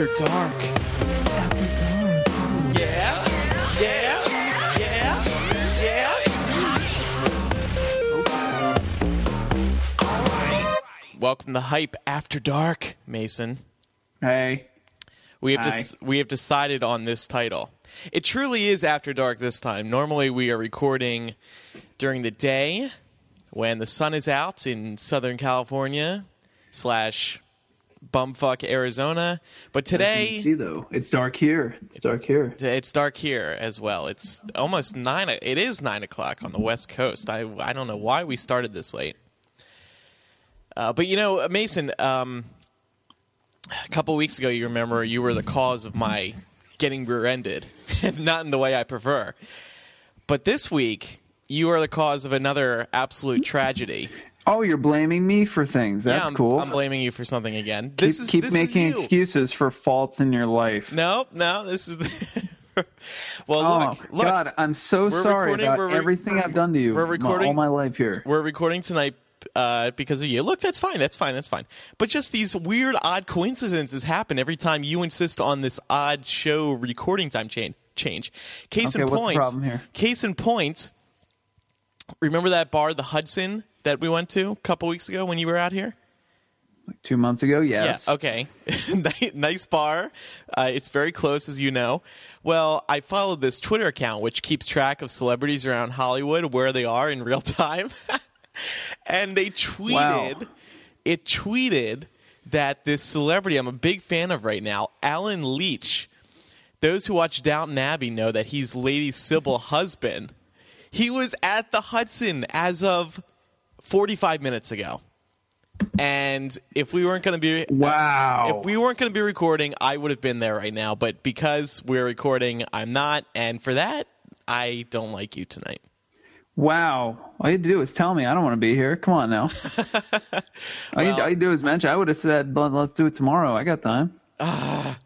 After Dark. Yeah, yeah, yeah, yeah. Welcome to Hype After Dark, Mason. Hey. We have Hi. just we have decided on this title. It truly is After Dark this time. Normally we are recording during the day when the sun is out in Southern California slash bumfuck Arizona. But today See though, it's dark here. It's dark here. It's dark here as well. It's almost nine. It is nine o'clock on the West Coast. I I don't know why we started this late. Uh, but you know, Mason, um, a couple weeks ago, you remember you were the cause of my getting rear-ended, not in the way I prefer. But this week, you are the cause of another absolute tragedy. Oh, you're blaming me for things. That's yeah, I'm, cool. I'm blaming you for something again. keep This is keep this making excuses for faults in your life. No, no, this is. well, oh look, look. God, I'm so sorry about re- everything I've done to you. we're my- recording- all my life here. we're recording tonight uh, because of you. Look, that's fine. That's fine. That's fine. But just these weird, odd coincidences happen every time you insist on this odd show recording time change. Change. Case Okay, in what's the point. problem here? Case in point. Remember that bar, the Hudson, that we went to a couple weeks ago when you were out here? Like two months ago, yes. Yeah. Okay. Nice bar. Uh, it's very close, as you know. Well, I followed this Twitter account which keeps track of celebrities around Hollywood, where they are in real time, and they tweeted. Wow. It tweeted that this celebrity I'm a big fan of right now, Allen Leech. Those who watch Downton Abbey know that he's Lady Sybil husband. He was at the Hudson as of 45 minutes ago. And if we weren't going to be Wow. if we weren't going to be recording, I would have been there right now. But because we're recording, I'm not. And for that, I don't like you tonight. Wow. All you had to do is tell me. I don't want to be here. Come on now. all, you, all you do is mention. I would have said, let's do it tomorrow. I got time. Ah.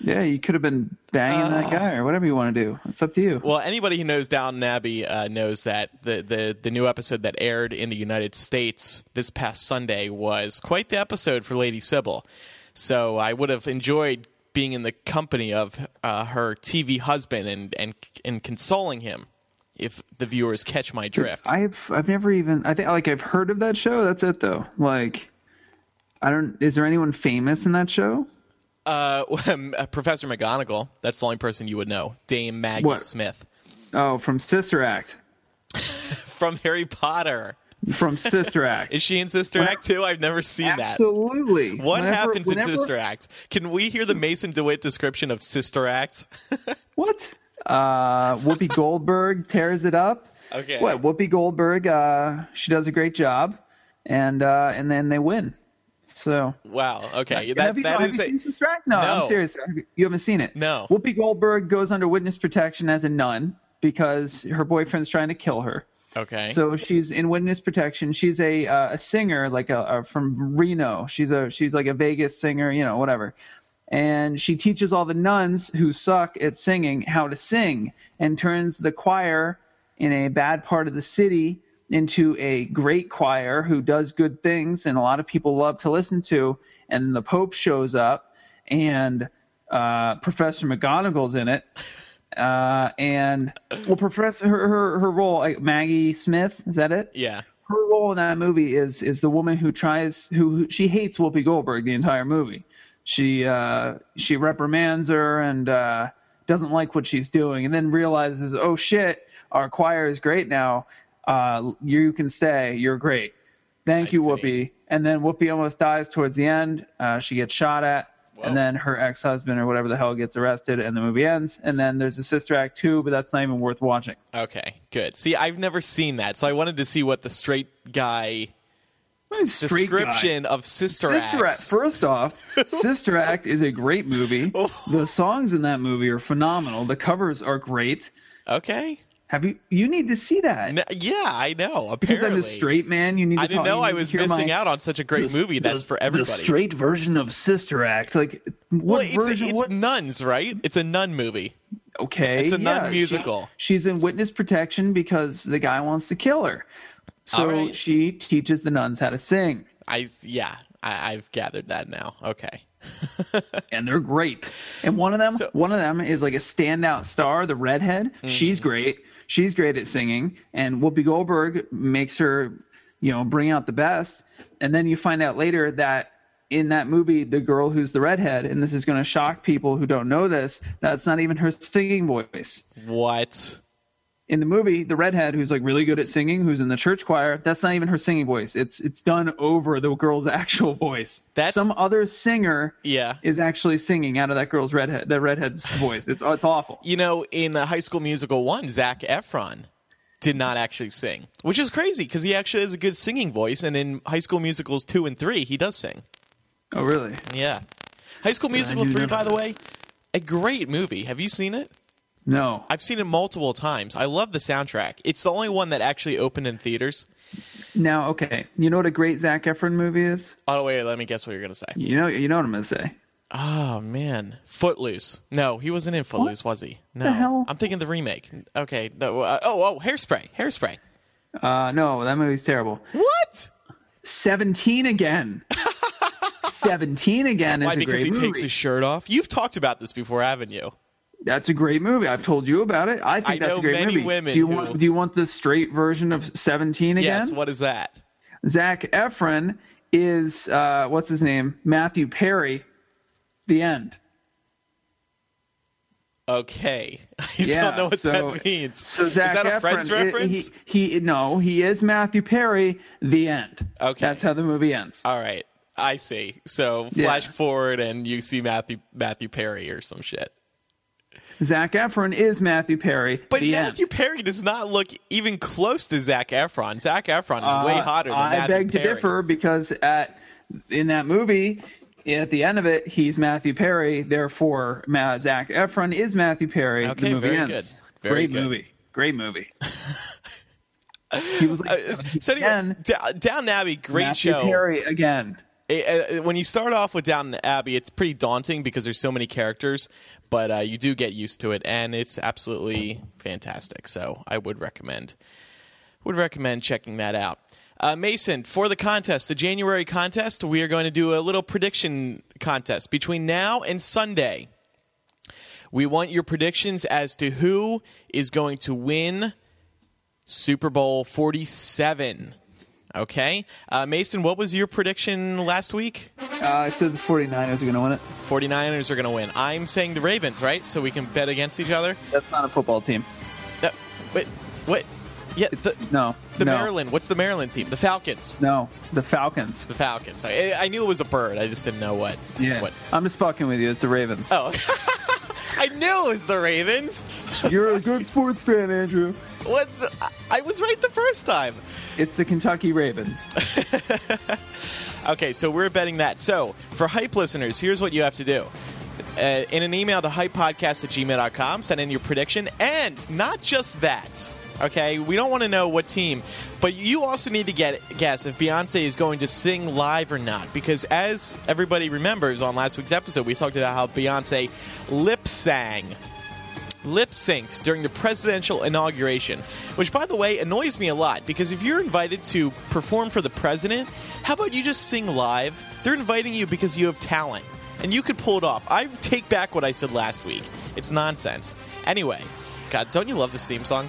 Yeah, you could have been banging that guy or whatever you want to do. It's up to you. Well, anybody who knows Downton Abbey uh, knows that the, the the new episode that aired in the United States this past Sunday was quite the episode for Lady Sybil. So I would have enjoyed being in the company of uh, her TV husband and and and consoling him. If the viewers catch my drift, I've I've never even I think like I've heard of that show. That's it though. Like I don't is there anyone famous in that show? uh, Professor McGonagall. That's the only person you would know. Dame Maggie What? Smith Oh, from Sister Act. from Harry Potter. From Sister Act. Is she in Sister Act too? I've never seen that. Absolutely. What Whenever- happens whenever- in Sister Act? Can we hear the Mason DeWitt description of Sister Act? What? Uh, Whoopi Goldberg tears it up. Okay. What? Whoopi Goldberg? Uh, she does a great job, and uh, and then they win. So wow. Okay. have That you, that have is you a, seen Sister Act? No, No. I'm serious. You haven't seen it. No. Whoopi Goldberg goes under witness protection as a nun because her boyfriend's trying to kill her. okay. So she's in witness protection. She's a uh, a singer, like a, a from Reno. She's a she's like a Vegas singer, you know, whatever. And she teaches all the nuns who suck at singing how to sing, and turns the choir in a bad part of the city into a great choir who does good things, and a lot of people love to listen to. And the Pope shows up, and uh, Professor McGonagall's in it uh, and well, Professor her her, her role, like Maggie Smith, is that it? yeah. Her role in that movie is is the woman who tries who, who she hates Whoopi Goldberg the entire movie. She uh, she reprimands her and uh, doesn't like what she's doing, and then realizes, oh shit, our choir is great now. Uh, you can stay. You're great. Thank I you, see. Whoopi. And then Whoopi almost dies towards the end. Uh, she gets shot at. Whoa. And then her ex husband or whatever the hell gets arrested, and the movie ends. And then there's a Sister Act 2, but that's not even worth watching. Okay. Good. See, I've never seen that, so I wanted to see what the straight guy Straight guy. description of Sister, Sister Act. First off, Sister Act is a great movie. Oh. The songs in that movie are phenomenal. The covers are great. Okay. Have you? You need to see that N- yeah, I know. Apparently, because I'm a straight man. You need. To I didn't talk- know I was missing my- out on such a great the- movie. That's the- for everybody. The straight version of Sister Act, like well, what it's, version? it's what? nuns, right? It's a nun movie. okay, it's a yeah, nun she- musical. she's in witness protection because the guy wants to kill her. So right. she teaches the nuns how to sing. I yeah, I, I've gathered that now. Okay. and they're great. And one of them, So- one of them is like a standout star, the redhead. She's mm-hmm. great. She's great at singing, and Whoopi Goldberg makes her, you know, bring out the best. And then you find out later that in that movie, the girl who's the redhead, and this is going to shock people who don't know this, that's not even her singing voice What? In the movie, the redhead who's like really good at singing, who's in the church choir, that's not even her singing voice. It's it's done over the girl's actual voice. That's- some other singer Yeah. is actually singing out of that girl's redhead that redhead's voice. It's it's awful. You know, in the High School Musical 1, Zac Efron did not actually sing, which is crazy because he actually has a good singing voice. And in High School Musicals 2 and 3, he does sing. Oh really? Yeah. High School Musical knew 3, by the way, a great movie. Have you seen it? No. I've seen it multiple times. I love the soundtrack. It's the only one that actually opened in theaters. Now okay. You know what a great Zac Efron movie is? Oh, wait, let me guess what you're going to say. You know you know what I'm gonna say. Oh, man. Footloose. No, he wasn't in Footloose, was he? No. the hell? I'm thinking the remake. Okay. No, uh, oh, oh, Hairspray. Hairspray. Uh no, that movie's terrible. What? Seventeen again. Seventeen again is Why? a Because he takes his shirt off? You've talked about this before, haven't you? That's a great movie. I've told you about it. I think I that's a great movie. women do you who- want do you want the straight version of Seventeen again? Yes. What is that? Zac Efron is uh, what's his name? Matthew Perry. The end. Okay. I Yeah, don't know what so- that means. So Zac is that a Efron, Friends i- reference? He, he no, he is Matthew Perry. The end. Okay. that's how the movie ends. All right. I see. So Yeah. flash forward and you see Matthew Matthew Perry or some shit. Zac Efron is Matthew Perry. But the Matthew end. Perry does not look even close to Zac Efron. Zac Efron is way Uh, hotter than I Matthew beg to differ because at in that movie. At the end of it, he's Matthew Perry. Therefore, Ma- Zac Efron is Matthew Perry. Okay, the movie very ends. good. Very Great good. movie. Great movie. he was like Uh, so anyway. Down Abbey, great Matthew show. Perry again. Uh, when you start off with Down Abbey, it's pretty daunting because there's so many characters, but uh, you do get used to it, and it's absolutely fantastic. So I would recommend would recommend checking that out. Uh, Mason, for the contest, the January contest, we are going to do a little prediction contest between now and Sunday. We want your predictions as to who is going to win Super Bowl 47. Okay. Uh, Mason, what was your prediction last week? Uh, I said the 49ers are going to win it. 49ers are going to win. I'm saying the Ravens, right? So we can bet against each other? That's not a football team. Uh, wait, what? Yeah, It's the, no. the no, Maryland. What's the Maryland team? The Falcons. No, the Falcons. The Falcons. I, I knew it was a bird. I just didn't know what. Yeah. What? I'm just fucking with you. It's the Ravens. Oh. I knew it was the Ravens. You're a good sports fan, Andrew. What? I- I was right the first time. It's the Kentucky Ravens. Okay, so we're betting that. So, for hype listeners, here's what you have to do. Uh, in an email to hypepodcast at gmail.com, send in your prediction. And not just that, okay? We don't want to know what team, but you also need to get guess if Beyonce is going to sing live or not. Because as everybody remembers on last week's episode, we talked about how Beyonce lip sang lip synced during the presidential inauguration, which, by the way, annoys me a lot because if you're invited to perform for the president, how about you just sing live? They're inviting you because you have talent and you could pull it off. I take back what I said last week. It's nonsense. Anyway, God, don't you love this theme song?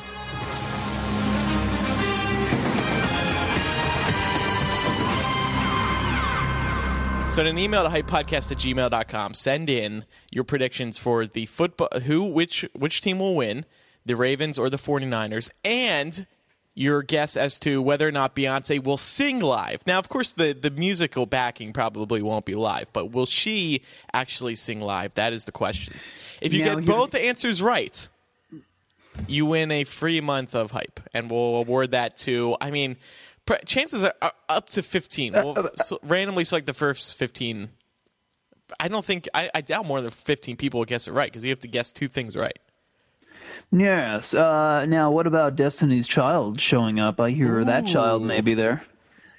So in an email to hypepodcast at gmail.com, send in your predictions for the football who which which team will win, the Ravens or the 49ers, and your guess as to whether or not Beyonce will sing live. Now, of course, the, the musical backing probably won't be live, but will she actually sing live? That is the question. If you Now, get both answers right, you win a free month of hype, and we'll award that to. I mean, chances are, are up to fifteen. We'll s- randomly select the first fifteen. I don't think I, I doubt more than fifteen people will guess it right because you have to guess two things right. Yes. Uh, now, what about Destiny's Child showing up? I hear that child may be there.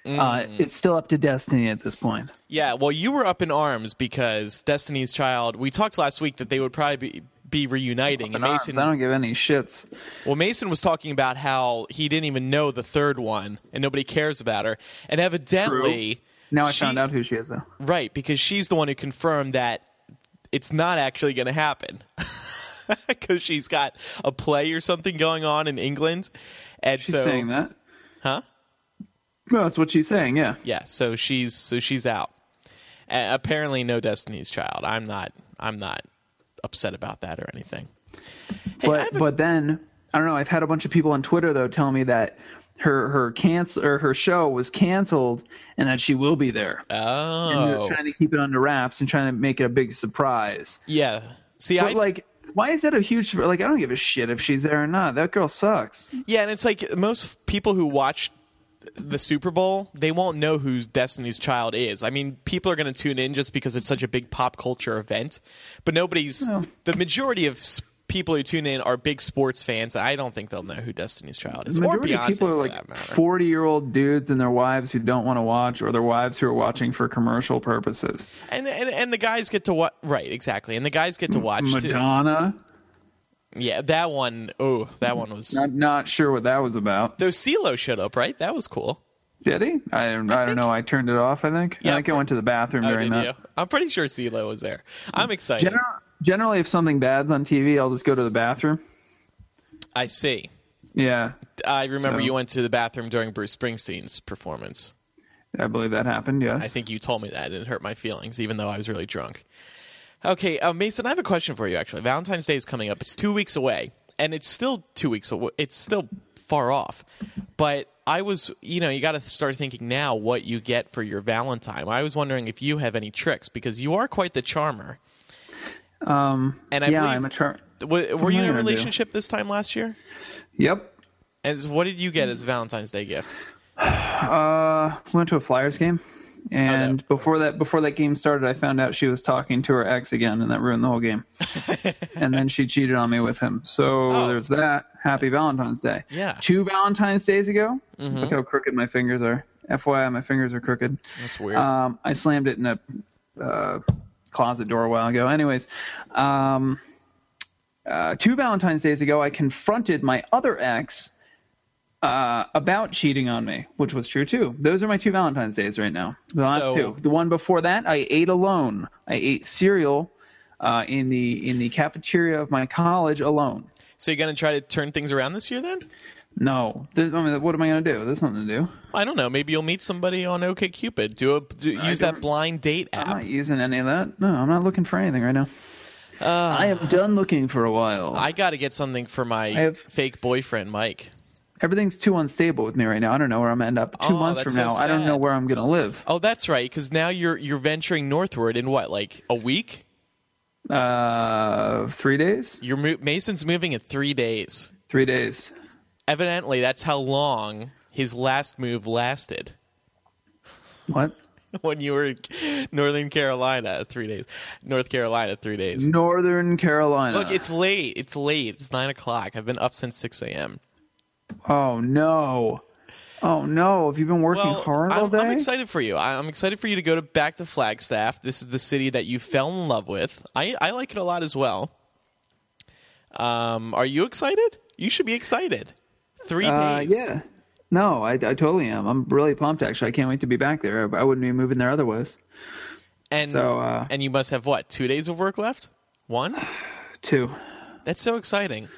Uh, it's still up to Destiny at this point. Yeah, well, you were up in arms because Destiny's Child. We talked last week that they would probably be, be reuniting, and In arms, Mason. I don't give any shits. Well, Mason was talking about how he didn't even know the third one, and nobody cares about her. And evidently, Now I She- found out who she is though. Right, because she's the one who confirmed that it's not actually going to happen. Because she's got a play or something going on in England, and She's so saying that. huh? No, that's what she's saying. Yeah. Yeah, so she's so she's out. Uh, apparently, no Destiny's Child. I'm not. I'm not upset about that or anything. Hey, but a- but then I don't know. I've had a bunch of people on Twitter though tell me that her her cancel or her show was canceled and that she will be there. And they're oh, trying to keep it under wraps and trying to make it a big surprise. yeah. See, But I like, why is that a huge? Like, I don't give a shit if she's there or not. That girl sucks. Yeah, and it's like most people who watch the Super Bowl, they won't know who Destiny's Child is. I mean, people are going to tune in just because it's such a big pop culture event, but nobody's. Well. the majority of people who tune in are big sports fans. I don't think they'll know who Destiny's Child is, The or majority Beyonce of people are like forty year old dudes and their wives who don't want to watch, or their wives who are watching for commercial purposes. and, and and the guys get to watch. Right, exactly, and the guys get to watch. too. Yeah, that one oh that one was. Not not sure what that was about. Though CeeLo showed up, right? That was cool. Did he? I, I, don't know. I turned it off. I think. Yeah, I think I went to the bathroom Oh, during that. you? I'm pretty sure CeeLo was there. I'm excited. Gener- generally, if something bad's on TV, I'll just go to the bathroom. I see. Yeah, I remember So- you went to the bathroom during Bruce Springsteen's performance. I believe that happened. Yes. I think you told me that, and it hurt my feelings, even though I was really drunk. Okay, uh, Mason, I have a question for you. Actually, Valentine's Day is coming up. It's two weeks away, and it's still two weeks. Away. It's still far off. But I was, you know, you got to start thinking now what you get for your Valentine. I was wondering if you have any tricks because you are quite the charmer. Um. And I yeah, believe- I'm a char. W- were you in a relationship this time last year? Yep. And what did you get as a Valentine's Day gift? Uh, went to a Flyers game, and before that, before that game started, I found out she was talking to her ex again, and that ruined the whole game. and then she cheated on me with him. So Oh. there's that. Happy Valentine's Day. Yeah. Two Valentine's days ago. Mm-hmm. Look how crooked my fingers are. FYI, my fingers are crooked. That's weird. Um, I slammed it in a uh, closet door a while ago. Anyways, um, uh, two Valentine's days ago, I confronted my other ex uh, about cheating on me, which was true too. Those are my two Valentine's days right now. The last So- two. The one before that, I ate alone. I ate cereal uh, in the in the cafeteria of my college alone. so you're going to try to turn things around this year then? No, I mean, what am I going to do? There's nothing to do. I don't know. Maybe you'll meet somebody on OkCupid. Do a do, use that blind date app. I'm not using any of that. No, I'm not looking for anything right now. I am done looking for a while. I got to get something for my have- fake boyfriend, Mike. Everything's too unstable with me right now. I don't know where I'm gonna end up. Two Oh, months from so now, I don't know where I'm gonna live. Oh, that's right. Because now you're you're venturing northward in what, like a week? Uh, three days. You're mo- Mason's moving in three days. Three days. Evidently, that's how long his last move lasted. What? When you were in Northern Carolina, three days. North Carolina, three days. Northern Carolina. Look, it's late. It's late. It's nine o'clock. I've been up since six a.m. oh no. Oh no. Have you been working Well, hard all I'm, day? I'm excited for you. I- I'm excited for you to go to back to Flagstaff. This is the city that you fell in love with. I, I like it a lot as well. Um, are you excited? You should be excited. Three Uh, days. yeah. No, I, I totally am. I'm really pumped. Actually, I can't wait to be back there. I, I wouldn't be moving there otherwise. And So, uh, and you must have what? Two days of work left? One? Two. That's so exciting.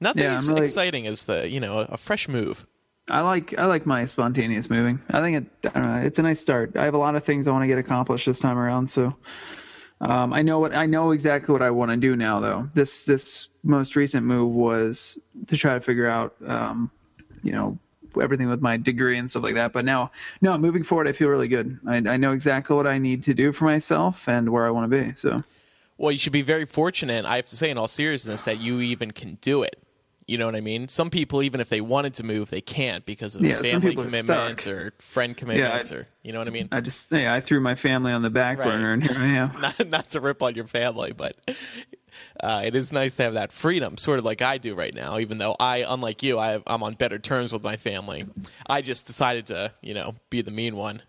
Nothing Yeah, I'm really- exciting as the you know a fresh move. I like I like my spontaneous moving. I think it I don't know, it's a nice start. I have a lot of things I want to get accomplished this time around, so um, I know what I know exactly what I want to do now. Though this this most recent move was to try to figure out, um, you know, everything with my degree and stuff like that. But now, no, moving forward, I feel really good. I, I know exactly what I need to do for myself and where I want to be. So Well, you should be very fortunate. I have to say, in all seriousness, that you even can do it. You know what I mean? Some people, even if they wanted to move, they can't because of Yeah, family commitments or friend commitments, I- or you know what I mean. I just yeah, I threw my family on the back Right. burner, and here I am. not, not to rip on your family, but uh, it is nice to have that freedom, sort of like I do right now. Even though I, unlike you, I, I'm on better terms with my family. I just decided to, you know, be the mean one.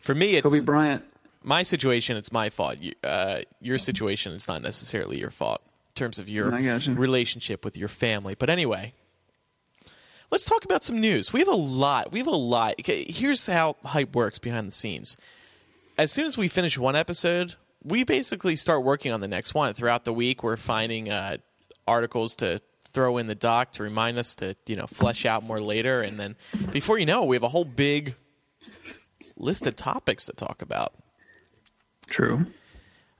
For me, it's Kobe Bryant. my situation. It's my fault. You, uh, your situation, it's not necessarily your fault terms of your relationship with your family. But anyway, let's talk about some news. We have a lot. We have a lot. Okay, here's how hype works behind the scenes. As soon as we finish one episode, we basically start working on the next one. Throughout the week, we're finding uh, articles to throw in the doc to remind us to you know flesh out more later, and then before you know, it, we have a whole big list of topics to talk about. True.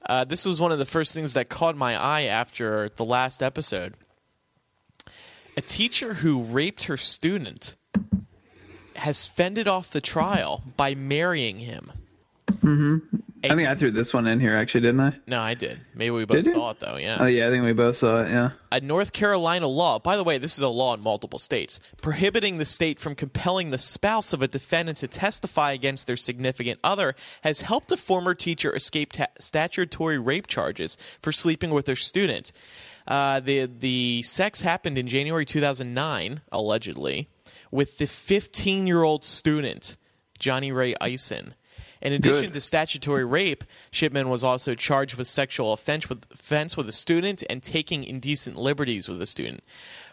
Uh, this was one of the first things that caught my eye after the last episode. A teacher who raped her student has fended off the trial by marrying him. Mm-hmm. I think I threw this one in here, actually, didn't I? No, I did. Maybe we both Did you? saw it though. Yeah. Oh, yeah, I think we both saw it, yeah. a North Carolina law, by the way, this is a law in multiple states, prohibiting the state from compelling the spouse of a defendant to testify against their significant other, has helped a former teacher escape ta- statutory rape charges for sleeping with her student. Uh, the the sex happened in January 2009, allegedly, with the 15 year old student Johnny Ray Eisen. In addition Good. to statutory rape, Shipman was also charged with sexual offense with, offense with a student and taking indecent liberties with a student.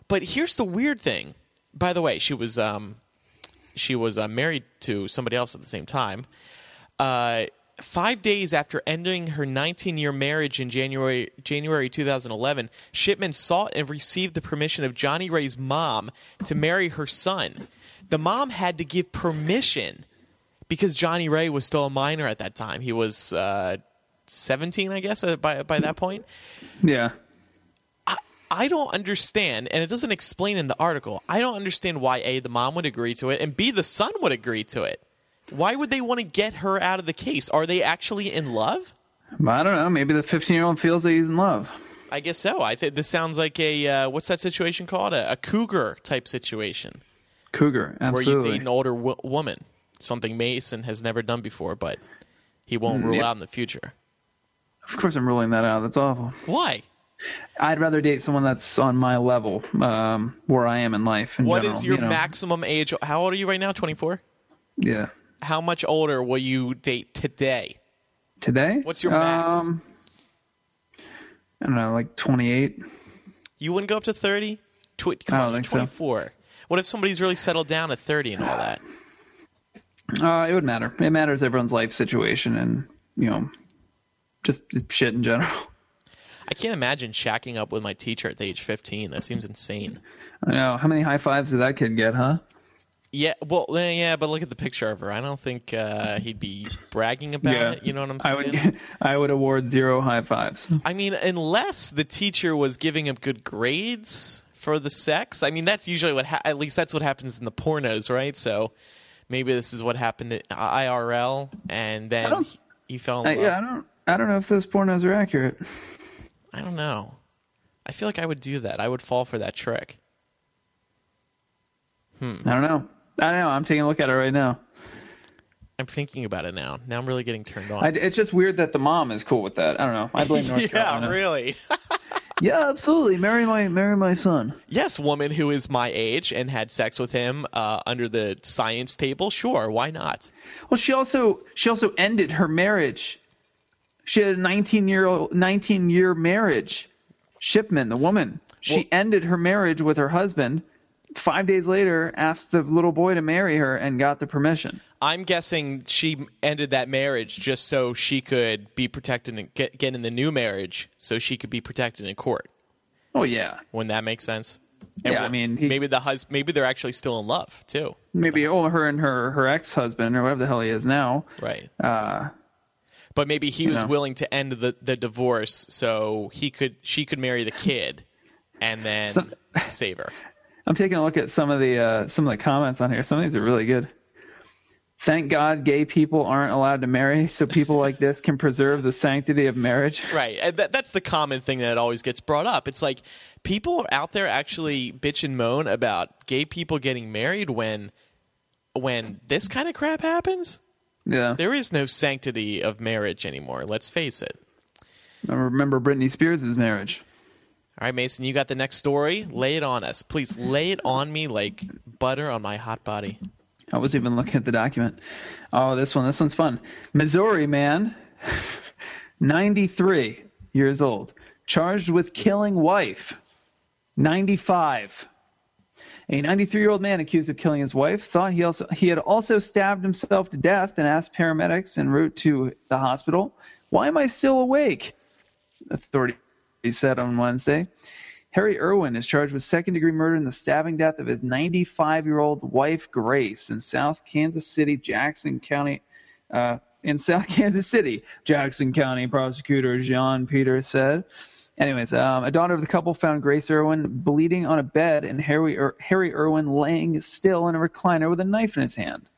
But here's the weird thing. By the way, she was um, she was uh, married to somebody else at the same time. Uh, five days after ending her 19-year marriage in January January 2011, Shipman sought and received the permission of Johnny Ray's mom to marry her son. The mom had to give permission because Johnny Ray was still a minor at that time. He was uh, 17, I guess, uh, by by that point. Yeah. I don't understand, and it doesn't explain in the article. I don't understand why a the mom would agree to it, and b the son would agree to it. Why would they want to get her out of the case? Are they actually in love? I don't know. Maybe the 15 year old feels that he's in love. I guess so. I think this sounds like a uh, what's that situation called? A, a cougar type situation Cougar. absolutely. where you date an older w- woman. Something Mason has never done before, but he won't rule yeah. out in the future. Of course, I'm ruling that out. That's awful. Why? I'd rather date someone that's on my level, um, where I am in life. In What general, is your you know? maximum age? How old are you right now? Twenty four. Yeah. How much older will you date today? Today? What's your max? Um, I don't know, like 28. You wouldn't go up to 30? Tw- come I don't on, think so. 24. What if somebody's really settled down at 30 and all that? Uh, it would matter. It matters everyone's life situation and, you know, just shit in general. I can't imagine shacking up with my teacher at the age 15. That seems insane. I know. How many high fives did that kid get, huh? Yeah, well, yeah, but look at the picture of her. I don't think uh, he'd be bragging about it. You know what I'm saying? I would, I would award zero high fives. I mean, unless the teacher was giving him good grades for the sex. I mean, that's usually what, ha- at least that's what happens in the pornos, right? So maybe this is what happened at IRL, and then he, fell in I, love. yeah, I don't. I don't know if those pornos are accurate. I don't know. I feel like I would do that. I would fall for that trick. Hmm. I don't know. I don't know. I'm taking a look at it right now. I'm thinking about it now. Now I'm really getting turned on. I, it's just weird that the mom is cool with that. I don't know. I blame North yeah, Carolina. really. Yeah, absolutely. Marry my marry my son. yes, woman who is my age and had sex with him uh, under the science table. Sure, why not? Well, she also she also ended her marriage. She had a 19 year old 19 year marriage. Shipman, the woman, she Well- ended her marriage with her husband. Five days later, asked the little boy to marry her and got the permission. I'm guessing she ended that marriage just so she could be protected and get get in the new marriage, so she could be protected in court. Oh yeah, When that makes sense. Yeah, I mean, he- maybe the hus- maybe they're actually still in love too. maybe oh her and her her ex husband or whatever the hell he is now. Right. Uh, But maybe he was know. willing to end the, the divorce so he could she could marry the kid and then save her. I'm taking a look at some of the uh, some of the comments on here. Some of these are really good. Thank God gay people aren't allowed to marry, so people like this can preserve the sanctity of marriage. Right. And that, that's the common thing that always gets brought up. It's like people out there actually bitch and moan about gay people getting married when when this kind of crap happens. Yeah. There is no sanctity of marriage anymore. Let's face it. I remember Britney Spears' marriage. All right, Mason, you got the next story. Lay it on us. Please lay it on me like butter on my hot body. I was even looking at the document. Oh, this one. This one's fun. Missouri man, 93 years old, charged with killing wife, 95. A 93-year-old man accused of killing his wife thought he also he had also stabbed himself to death and asked paramedics en route to the hospital, "Why am I still awake?" Authorities said on Wednesday. Harry Irwin is charged with second-degree murder in the stabbing death of his 95-year-old wife Grace in South Kansas City, Jackson County. Uh, in South Kansas City, Jackson County prosecutor Jean Peter said. Anyways, um, a daughter of the couple found Grace Irwin bleeding on a bed and Harry, Ir- Harry Irwin laying still in a recliner with a knife in his hand.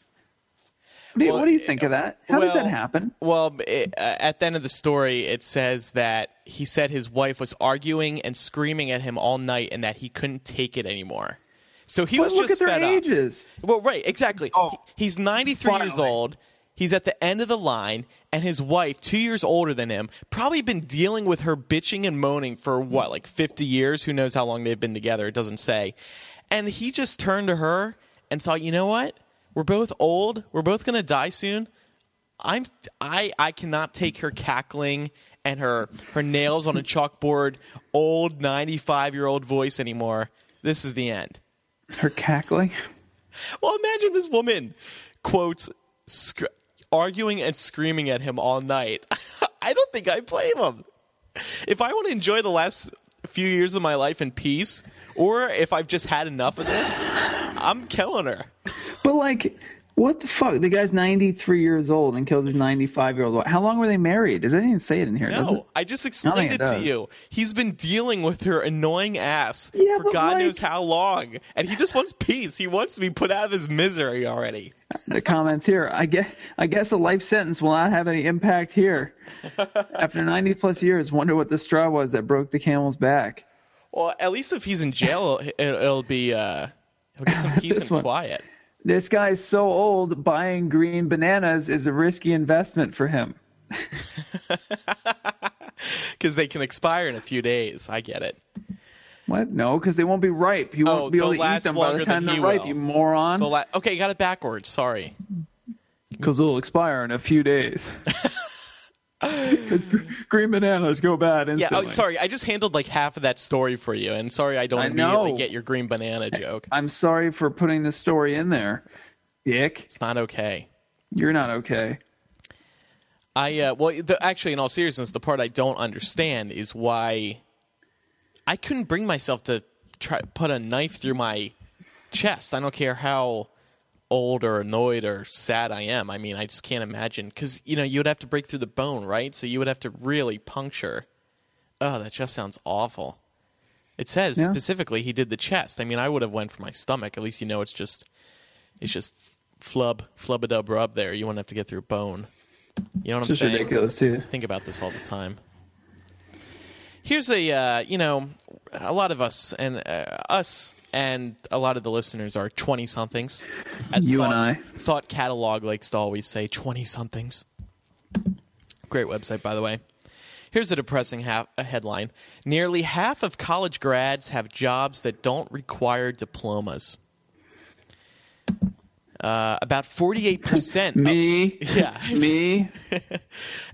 What do you, Well, what do you think of that? How does that happen? Well, it, uh, at the end of the story, it says that he said his wife was arguing and screaming at him all night, and that he couldn't take it anymore. So he But was look just at their fed up. ages. Well, right, exactly. Oh, He- He's 93 years old. He's at the end of the line, and his wife, two years older than him, probably been dealing with her bitching and moaning for what, like 50 years? Who knows how long they've been together? It doesn't say. And he just turned to her and thought, you know what? We're both old. We're both going to die soon. I'm I I cannot take her cackling and her her nails on a chalkboard, old 95 year old voice anymore. This is the end. Her cackling. Well, imagine this woman, quotes, sc- arguing and screaming at him all night. I don't think I blame him. If I want to enjoy the last few years of my life in peace, or if I've just had enough of this, I'm killing her. But like, what the fuck? The guy's 93 years old and kills his 95 year old wife. How long were they married? It doesn't even say it in here, does it? No, I just explained it it, to you. He's been dealing with her annoying ass Yeah, for God like- knows how long, and he just wants peace. He wants to be put out of his misery already. the comments here. I guess I guess a life sentence will not have any impact here. After 90 plus years, wonder what the straw was that broke the camel's back. Well, at least if he's in jail, it, it'll be uh, he'll get some peace and one. quiet. This guy's so old, buying green bananas is a risky investment for him. because they can expire in a few days. I get it. What? No, because they won't be ripe. You Oh, won't be able to eat them by the time they're ripe, will. you moron. La- okay, got it backwards. Sorry. Because they'll expire in a few days. Because green bananas go bad Yeah. instantly. Oh, sorry. I just handled like half of that story for you, and sorry I don't I immediately know. get your green banana joke. I'm sorry for putting this story in there, Dick. It's not okay. You're not okay. I uh, well, the, actually, in all seriousness, the part I don't understand is why I couldn't bring myself to try put a knife through my chest. I don't care how old or annoyed or sad I am. I mean, I just can't imagine because you know you would have to break through the bone, right? So you would have to really puncture. Oh, that just sounds awful. It says Yeah. specifically he did the chest. I mean, I would have went for my stomach. At least you know it's just it's just flub flub a dub rub there. You wouldn't have to get through bone. You know what It's I'm just saying? ridiculous, too. think about this all the time. Here's a uh, you know, a lot of us and uh, us and a lot of the listeners are twenty somethings. As You thought, and I. Thought Catalog likes to always say twenty somethings. Great website, by the way. Here's a depressing ha- a headline: Nearly half of college grads have jobs that don't require diplomas. Uh, about forty-eight percent. Me, Yeah. me.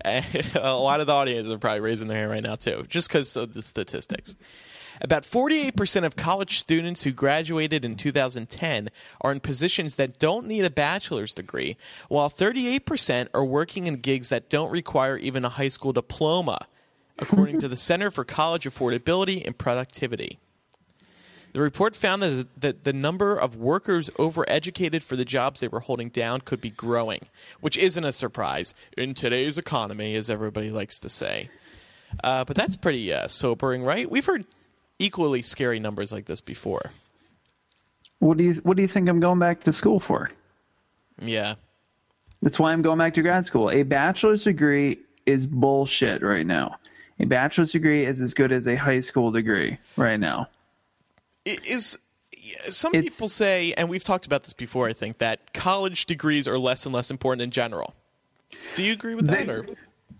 a lot of the audience are probably raising their hand right now too, just because of the statistics. About 48% of college students who graduated in 2010 are in positions that don't need a bachelor's degree, while 38% are working in gigs that don't require even a high school diploma, according to the Center for College Affordability and Productivity. The report found that, that the number of workers overeducated for the jobs they were holding down could be growing, which isn't a surprise in today's economy, as everybody likes to say. Uh, but that's pretty uh, sobering, right? We've heard equally scary numbers like this before. What do you What do you think I'm going back to school for? Yeah. That's why I'm going back to grad school. A bachelor's degree is bullshit right now. A bachelor's degree is as good as a high school degree right now. It is some It's- people say, and we've talked about this before, I think, that college degrees are less and less important in general. Do you agree with that? They- Or?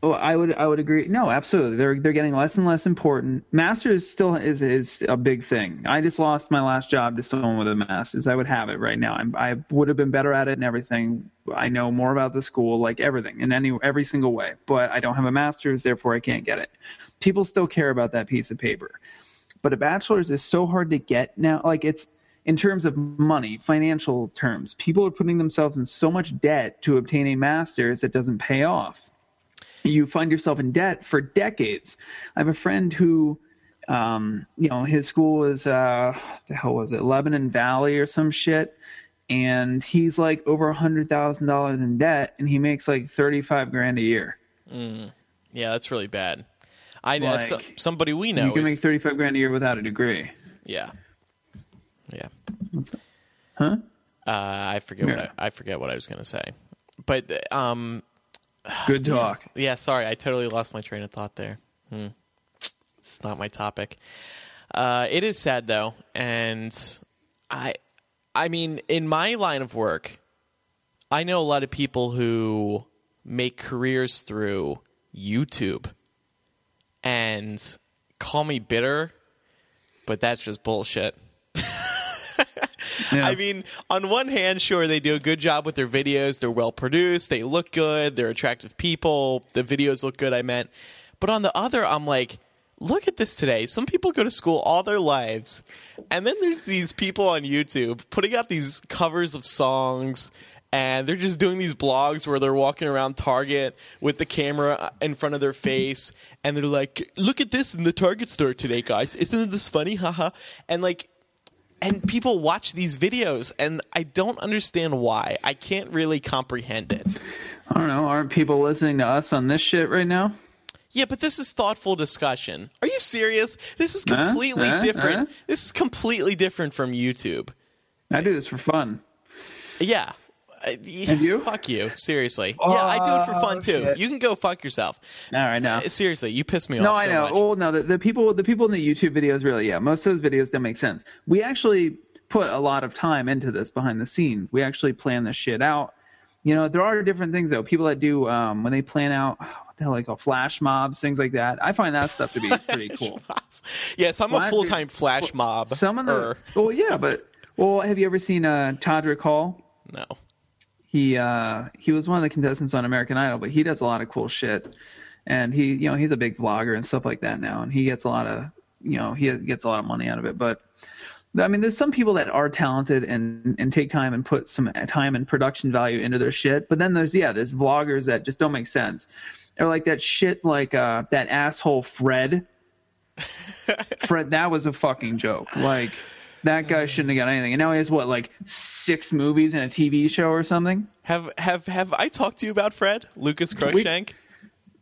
Oh, I would I would agree. No, absolutely. They're they're getting less and less important. Masters still is is a big thing. I just lost my last job to someone with a master's. I would have it right now. I'm, I would have been better at it and everything. I know more about the school, like everything in any every single way. But I don't have a master's, therefore I can't get it. People still care about that piece of paper. But a bachelor's is so hard to get now. Like it's in terms of money, financial terms. People are putting themselves in so much debt to obtain a master's that doesn't pay off. You find yourself in debt for decades. I have a friend who, um, you know, his school was, uh, the hell was it, Lebanon Valley or some shit. And he's like over a hundred thousand dollars in debt, and he makes like thirty-five grand a year. Yeah, that's really bad. I know Like, so, somebody we know. you can is- make thirty-five grand a year without a degree. yeah, yeah. Huh? Uh, I forget what I, I forget what I was going to say, but um, Good talk. yeah, sorry, I totally lost my train of thought there. Hmm. It's not my topic. Uh, it is sad though, and I, I mean, in my line of work, I know a lot of people who make careers through YouTube, and call me bitter, but that's just bullshit. Yeah. I mean, on one hand, sure, they do a good job with their videos. They're well produced. They look good. They're attractive people. The videos look good, I meant. But on the other, I'm like, look at this today. Some people go to school all their lives. And then there's these people on YouTube putting out these covers of songs. And they're just doing these blogs where they're walking around Target with the camera uh, in front of their face. And they're like, look at this in the Target store today, guys. Isn't this funny? Haha. And like, and people watch these videos and i don't understand why i can't really comprehend it I don't know. Aren't people listening to us on this shit right now? yeah but this is thoughtful discussion are you serious this is completely Huh? different Huh? this is completely different from youtube I do this for fun. yeah And you? fuck you seriously yeah i do it for fun Oh, too shit. you can go fuck yourself All right, now. Uh, seriously you piss me No, off No, I so know. much. Well, no, the, the people, the people in the YouTube videos, really, yeah, most of those videos don't make sense. We actually put a lot of time into this behind the scenes. We actually plan this shit out. You know, there are different things though. People that do um, when they plan out what the hell they call flash mobs, things like that. I find that stuff to be pretty cool. yes i'm Well, a I- full-time flash mob Some of the, er, well, yeah, but well, have you ever seen uh, Todrick Hall? no he uh he was one of the contestants on American Idol, but he does a lot of cool shit. And he, you know, he's a big vlogger and stuff like that now, and he gets a lot of, you know, he gets a lot of money out of it. But I mean, there's some people that are talented and and take time and put some time and production value into their shit. But then there's yeah, there's vloggers that just don't make sense. Or like that shit, like uh that asshole Fred. Fred, that was a fucking joke. Like that guy shouldn't have got anything. And now he has what, like six movies and a TV show or something. have have have i talked to you about fred lucas Cruikshank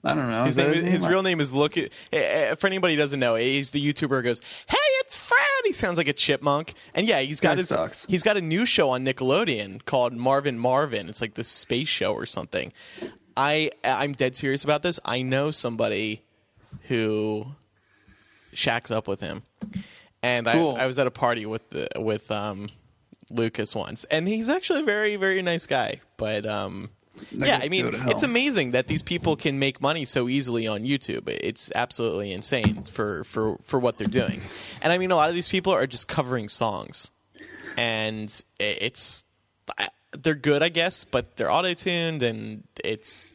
I don't know. His name, his real name is Look. eh, eh, For anybody who doesn't know, he's the YouTuber who goes, "Hey, it's Fred." He sounds like a chipmunk, and yeah, he's got That his sucks. he's got a new show on Nickelodeon called Marvin Marvin. It's like this space show or something. I I'm dead serious about this. I know somebody who shacks up with him, and Cool. I I was at a party with the with um Lucas once, and he's actually a very very nice guy, but um. Yeah, I mean, go to hell. it's amazing that these people can make money so easily on YouTube. It's absolutely insane for, for, for what they're doing. And I mean, a lot of these people are just covering songs. And it's, they're good, I guess, but they're auto tuned and it's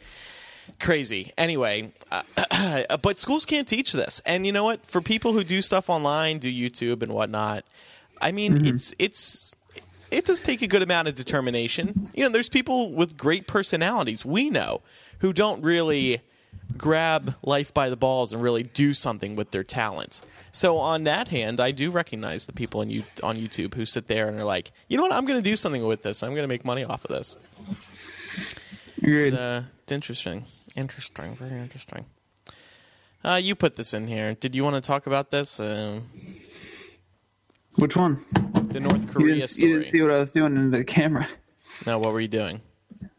crazy. Anyway, uh, but schools can't teach this. And you know what? For people who do stuff online, do YouTube and whatnot, I mean, Mm-hmm. it's, it's, it does take a good amount of determination. You know, there's people with great personalities we know who don't really grab life by the balls and really do something with their talents. So on that hand, I do recognize the people on you on YouTube who sit there and are like, you know what, I'm going to do something with this. I'm going to make money off of this. It's, uh, it's interesting, interesting, very interesting. Uh, you put this in here. Did you want to talk about this? Uh, Which one? the North You Korea didn't, you didn't see what I was doing in the camera. no, what were you doing?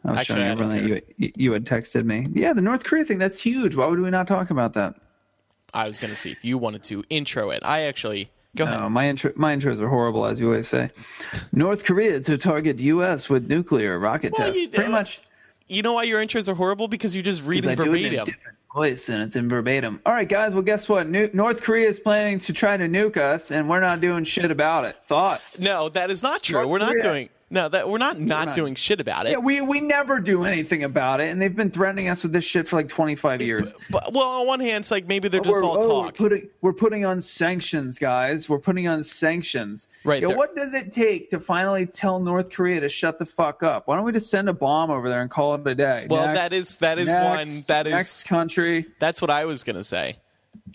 I was Actually, showing everyone that you, you had texted me. Yeah, the North Korea thing, that's huge. Why would we not talk about that? I was going to see if you wanted to intro it. I actually go ahead. My intro, my intros are horrible, as you always say. North Korea to target U.S. with nuclear rocket Well, tests. Pretty much. You know why your intros are horrible? Because you just read I them do it in a verbatim. different voice, and it's in verbatim. All right, guys. Well, guess what? Nu- North Korea is planning to try to nuke us, and we're not doing shit about it. Thoughts? No, that is not true. North We're not doing. No, that we're not not not. doing shit about it. Yeah, we we never do anything about it, and they've been threatening us with this shit for like 25 years. But well, on one hand, it's like maybe they're just we're, all oh, talk. We're putting, we're putting on sanctions, guys. We're putting on sanctions. Right, what does it take to finally tell North Korea to shut the fuck up? Why don't we just send a bomb over there and call it a day? Well, Next, that is- that is next, one- that is- next country. That's what I was gonna say.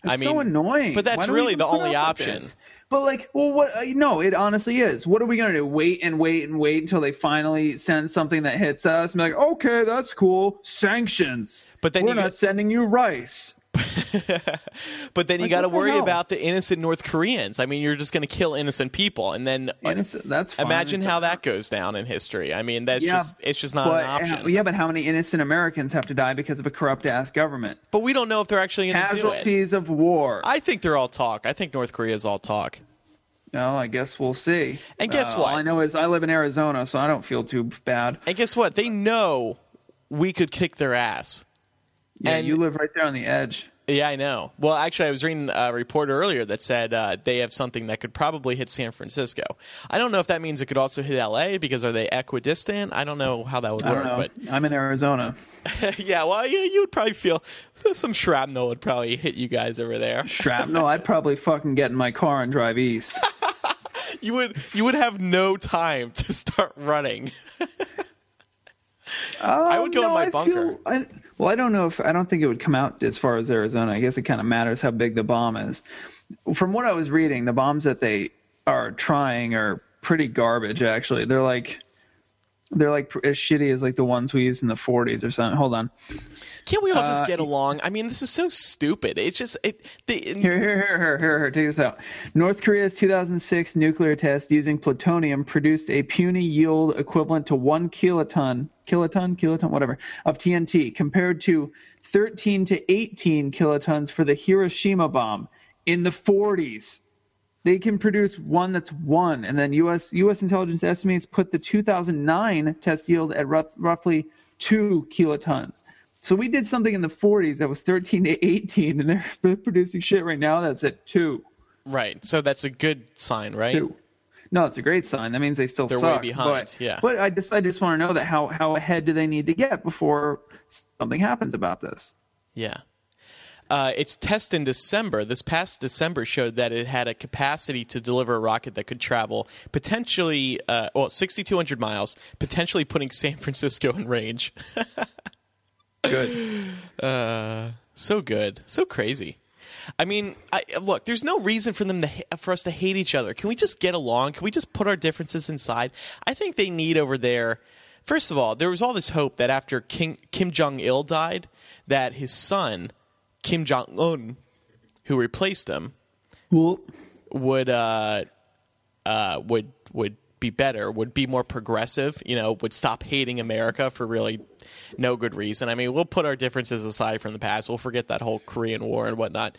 It's I mean, so annoying. but that's really the only option. But like, well, what? Uh, no, it honestly is. What are we gonna do? Wait and wait and wait until they finally send something that hits us? And be like, okay, that's cool. Sanctions. But then we're you not sending you rice. But then you got to what the worry about the innocent North Koreans. I mean, you're just going to kill innocent people, and then uh, Innocent. That's fine. imagine how that goes down in history. I mean, that's Yeah, just it's just not but, an option. yeah, but how many innocent Americans have to die because of a corrupt ass government? But we don't know if they're actually going to do it. Casualties of war. I think they're all talk. I think North Korea is all talk. No, I guess we'll see. And guess Uh, what? All I know is I live in Arizona, so I don't feel too bad. And guess what? They know we could kick their ass. Yeah, and you live right there on the edge. Yeah, I know. Well, actually, I was reading a report earlier that said uh, they have something that could probably hit San Francisco. I don't know if that means it could also hit L.A. because are they equidistant? I don't know how that would work, know. I'm in Arizona. yeah, well, you, you would probably feel some shrapnel would probably hit you guys over there. Shrapnel. I'd probably fucking get in my car and drive east. You would you would have no time to start running. I would go in no, my I bunker. feel- I, well, I don't know if I don't think it would come out as far as Arizona. I guess it kind of matters how big the bomb is. From what I was reading, the bombs that they are trying are pretty garbage. Actually, they're like they're like as shitty as like the ones we used in the 40s or something. Hold on. Can't we all just Uh, get along? I mean, this is so stupid. It's just it. The, Here, here, here, here, here, here. Take this out. North Korea's 2006 nuclear test using plutonium produced a puny yield equivalent to one kiloton, kiloton, kiloton, whatever, of TNT, compared to 13 to 18 kilotons for the Hiroshima bomb in the 40s. They can produce one that's one, and then U.S. U.S. intelligence estimates put the 2009 test yield at rough, roughly two kilotons. So we did something in the 40s that was 13 to 18, and they're producing shit right now that's at two. right. So that's a good sign, right? Two. No, it's a great sign. That means they still They're way behind, But, yeah. But I just I just want to know that how how ahead do they need to get before something happens about this? Yeah. Uh, its test in December, this past December, showed that it had a capacity to deliver a rocket that could travel potentially, uh, well, 6,200 miles, potentially putting San Francisco in range. Good. so good, so crazy. I mean, I, look, there's no reason for them to for us to hate each other. Can we just get along? Can we just put our differences inside? I think they need over there. First of all, there was all this hope that after King, Kim Jong Il died, that his son Kim Jong Un, who replaced him, Well, would uh, uh, would would be better, would be more progressive. You know, would stop hating America for really no good reason. I mean, we'll put our differences aside from the past. We'll forget that whole Korean War and whatnot.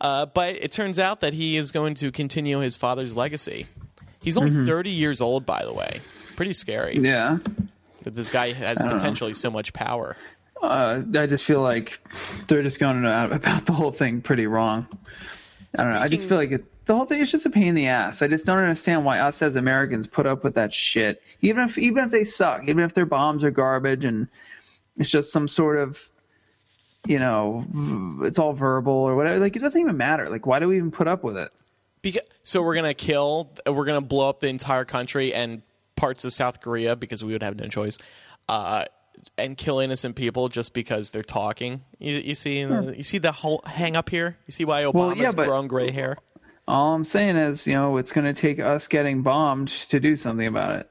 Uh, but it turns out that he is going to continue his father's legacy. He's only 30 years old, by the way. Pretty scary yeah. that this guy has know. potentially so much power. Uh, I just feel like they're just going about the whole thing pretty wrong. I don't know. I just feel like it, the whole thing is just a pain in the ass. I just don't understand why us as Americans put up with that shit. Even if even if they suck, even if their bombs are garbage and it's just some sort of you know, it's all verbal or whatever. Like it doesn't even matter. Like why do we even put up with it? Because, so we're gonna kill, we're gonna blow up the entire country and parts of South Korea because we would have no choice, uh, and kill innocent people just because they're talking. You, you see, you see the whole hang up here. You see why Obama's Well, yeah, but- grown gray hair. All I'm saying is, you know, it's going to take us getting bombed to do something about it.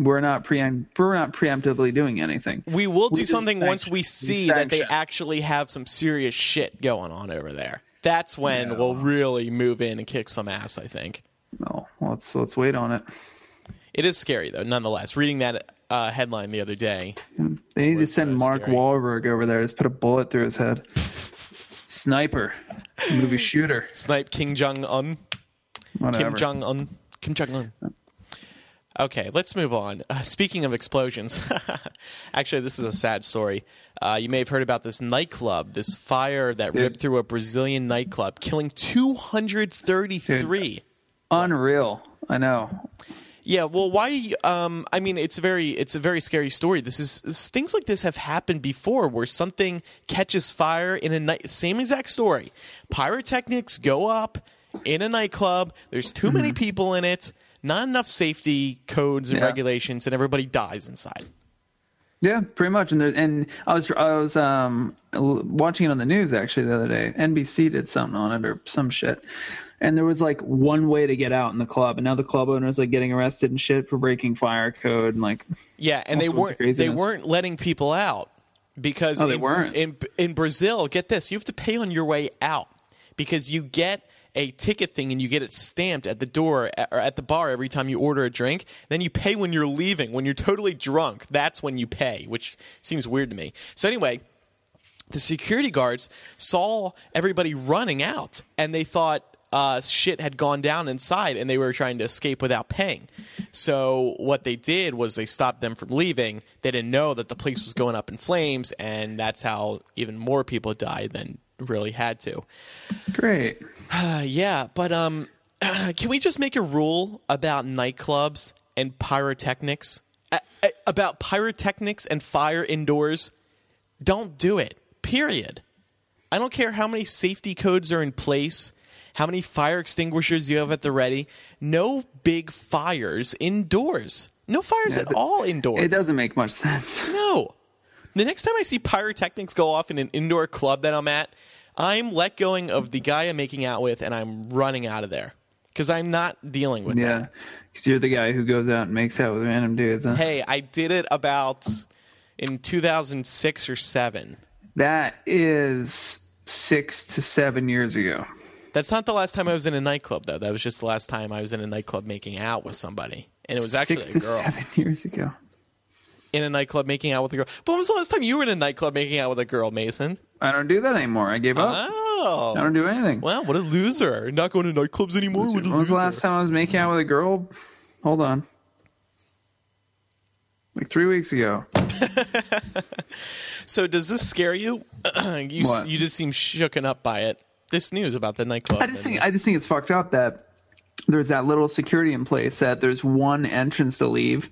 We're not preempt, we're not preemptively doing anything. We will do We something once sanction- we we see that they actually have some serious shit going on over there. That's when Yeah. we'll really move in and kick some ass. I think. No, let's let's wait on it. It is scary though, nonetheless. Reading that uh, headline the other day, They need to send uh, Mark scary. Wahlberg over there. Just put a bullet through his head. Sniper, movie shooter, snipe King Jong Un. whatever. Kim Jong Un. Kim Jong Un. Okay, let's move on. Uh, speaking of explosions, actually, this is a sad story. Uh, you may have heard about this nightclub, this fire that Dude. ripped through a Brazilian nightclub, killing 233. Unreal. I know. Yeah, well, why? Um, I mean, it's a very, it's a very scary story. This is this, things like this have happened before, where something catches fire in a night. Same exact story. Pyrotechnics go up in a nightclub. There's too many people in it. Not enough safety codes and Yeah. regulations, and everybody dies inside. Yeah, pretty much. And there, and I was I was um watching it on the news actually the other day. NBC did something on it or some shit. And there was like one way to get out in the club, and now the club owners like getting arrested and shit for breaking fire code and like Yeah, and they weren't they weren't letting people out because Oh, they in, weren't. in in Brazil. Get this, you have to pay on your way out because you get a ticket thing and you get it stamped at the door or at the bar every time you order a drink. Then you pay when you're leaving. When you're totally drunk, that's when you pay, which seems weird to me. So anyway, the security guards saw everybody running out and they thought uh, shit had gone down inside and they were trying to escape without paying. So what they did was they stopped them from leaving. They didn't know that the place was going up in flames, and that's how even more people died than really had to. great. Uh, yeah, but um, can we just make a rule about nightclubs and pyrotechnics? Uh, uh, about pyrotechnics and fire indoors? Don't do it. Period. I don't care how many safety codes are in place, how many fire extinguishers you have at the ready. No big fires indoors. No fires at it- all indoors. It doesn't make much sense. No. The next time I see pyrotechnics go off in an indoor club that I'm at, I'm let going of the guy I'm making out with and I'm running out of there because I'm not dealing with Yeah, that. because you're the guy who goes out and makes out with random dudes. Huh? Hey, I did it about in 2006 or 7. That is six to seven years ago. That's not the last time I was in a nightclub though. That was just the last time I was in a nightclub making out with somebody. And it was actually six a to girl seven years ago. in a nightclub making out with a girl. But when was the last time you were in a nightclub making out with a girl, Mason? I don't do that anymore. I gave up. Oh. I don't do anything. Well, what a loser. Not going to nightclubs anymore. When was the last time I was making out with a girl? Hold on. Like three weeks ago. So does this scare you? you What? you just seem shooken up by it. This news about the nightclub. I just think I just think it's fucked up that there's that little security in place that there's one entrance to leave,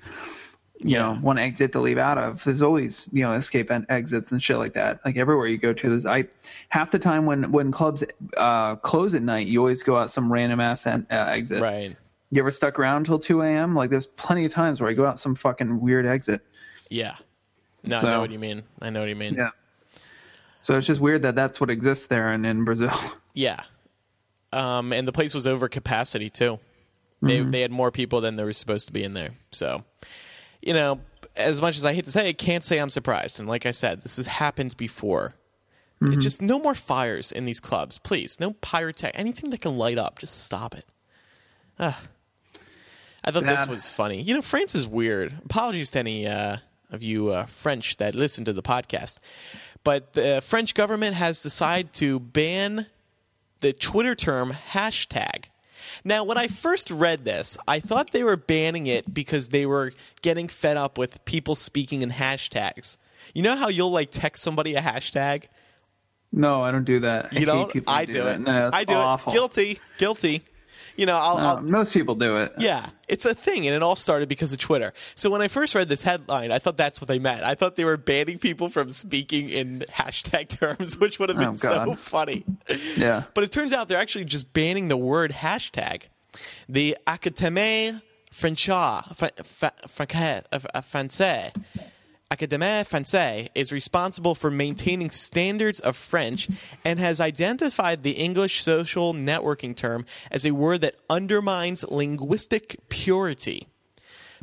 you know, one exit to leave out of. There's always you know escape and exits and shit like that. Like everywhere you go to, there's I half the time when when clubs uh, close at night, you always go out some random ass en- uh, exit. right. You ever stuck around until two a.m.? Like there's plenty of times where I go out some fucking weird exit. Yeah. No, I know what you mean. I know what you mean. Yeah. So it's just weird that that's what exists there and in Brazil. Yeah. Um, and the place was over capacity too. They Mm-hmm. they had more people than there was supposed to be in there. So, you know, as much as I hate to say, I can't say I'm surprised. And like I said, this has happened before. Mm-hmm. Just no more fires in these clubs, please. No pyrotech, anything that can light up. Just stop it. Ugh. I thought this was funny. You know, France is weird. Apologies to any uh, of you uh, French that listen to the podcast, but the French government has decided to ban the Twitter term hashtag. Now, when I first read this, I thought they were banning it because they were getting fed up with people speaking in hashtags. You know how you'll like text somebody a hashtag? No, I don't do that. I You people I do that. it. No, I do awful. it. Guilty, guilty. You know, I'll, I'll Uh, most people do it. yeah, it's a thing, and it all started because of Twitter. So when I first read this headline, I thought that's what they meant. I thought they were banning people from speaking in hashtag terms, which would have been Oh, so funny. Yeah. But it turns out they're actually just banning the word hashtag. The Académie Française, Fra- Fra- Franca- Français, Académie Française is responsible for maintaining standards of French and has identified the English social networking term as a word that undermines linguistic purity.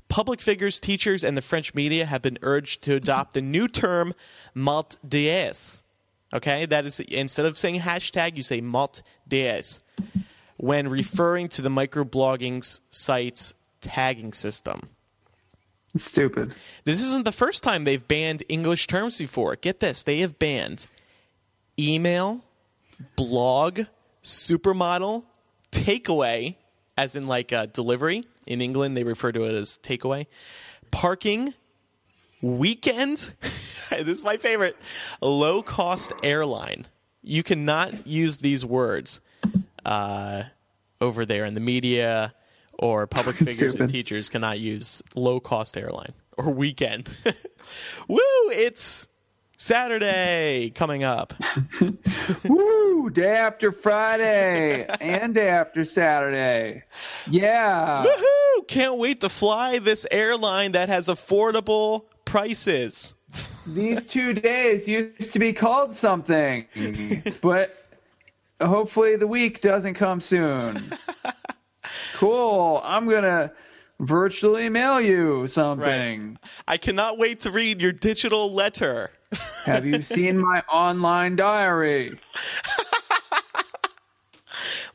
Public figures, teachers, and the French media have been urged to adopt the new term malt dies. Okay, that is instead of saying hashtag, you say malt dies when referring to the microblogging site's tagging system. Stupid. This isn't the first time they've banned English terms before. Get this, they have banned email, blog, supermodel, takeaway, as in like uh, delivery. In England, they refer to it as takeaway. Parking, weekend. this is my favorite. Low cost airline. You cannot use these words uh, over there in the media or public figures and teachers cannot use low cost airline or weekend. Woo! It's Saturday coming up. Woo! Day after Friday and day after Saturday. Yeah. Woohoo! Can't wait to fly this airline that has affordable prices. These two days used to be called something, but hopefully the week doesn't come soon. Cool. I'm going to virtually mail you something. I cannot wait to read your digital letter. Have you seen my online diary?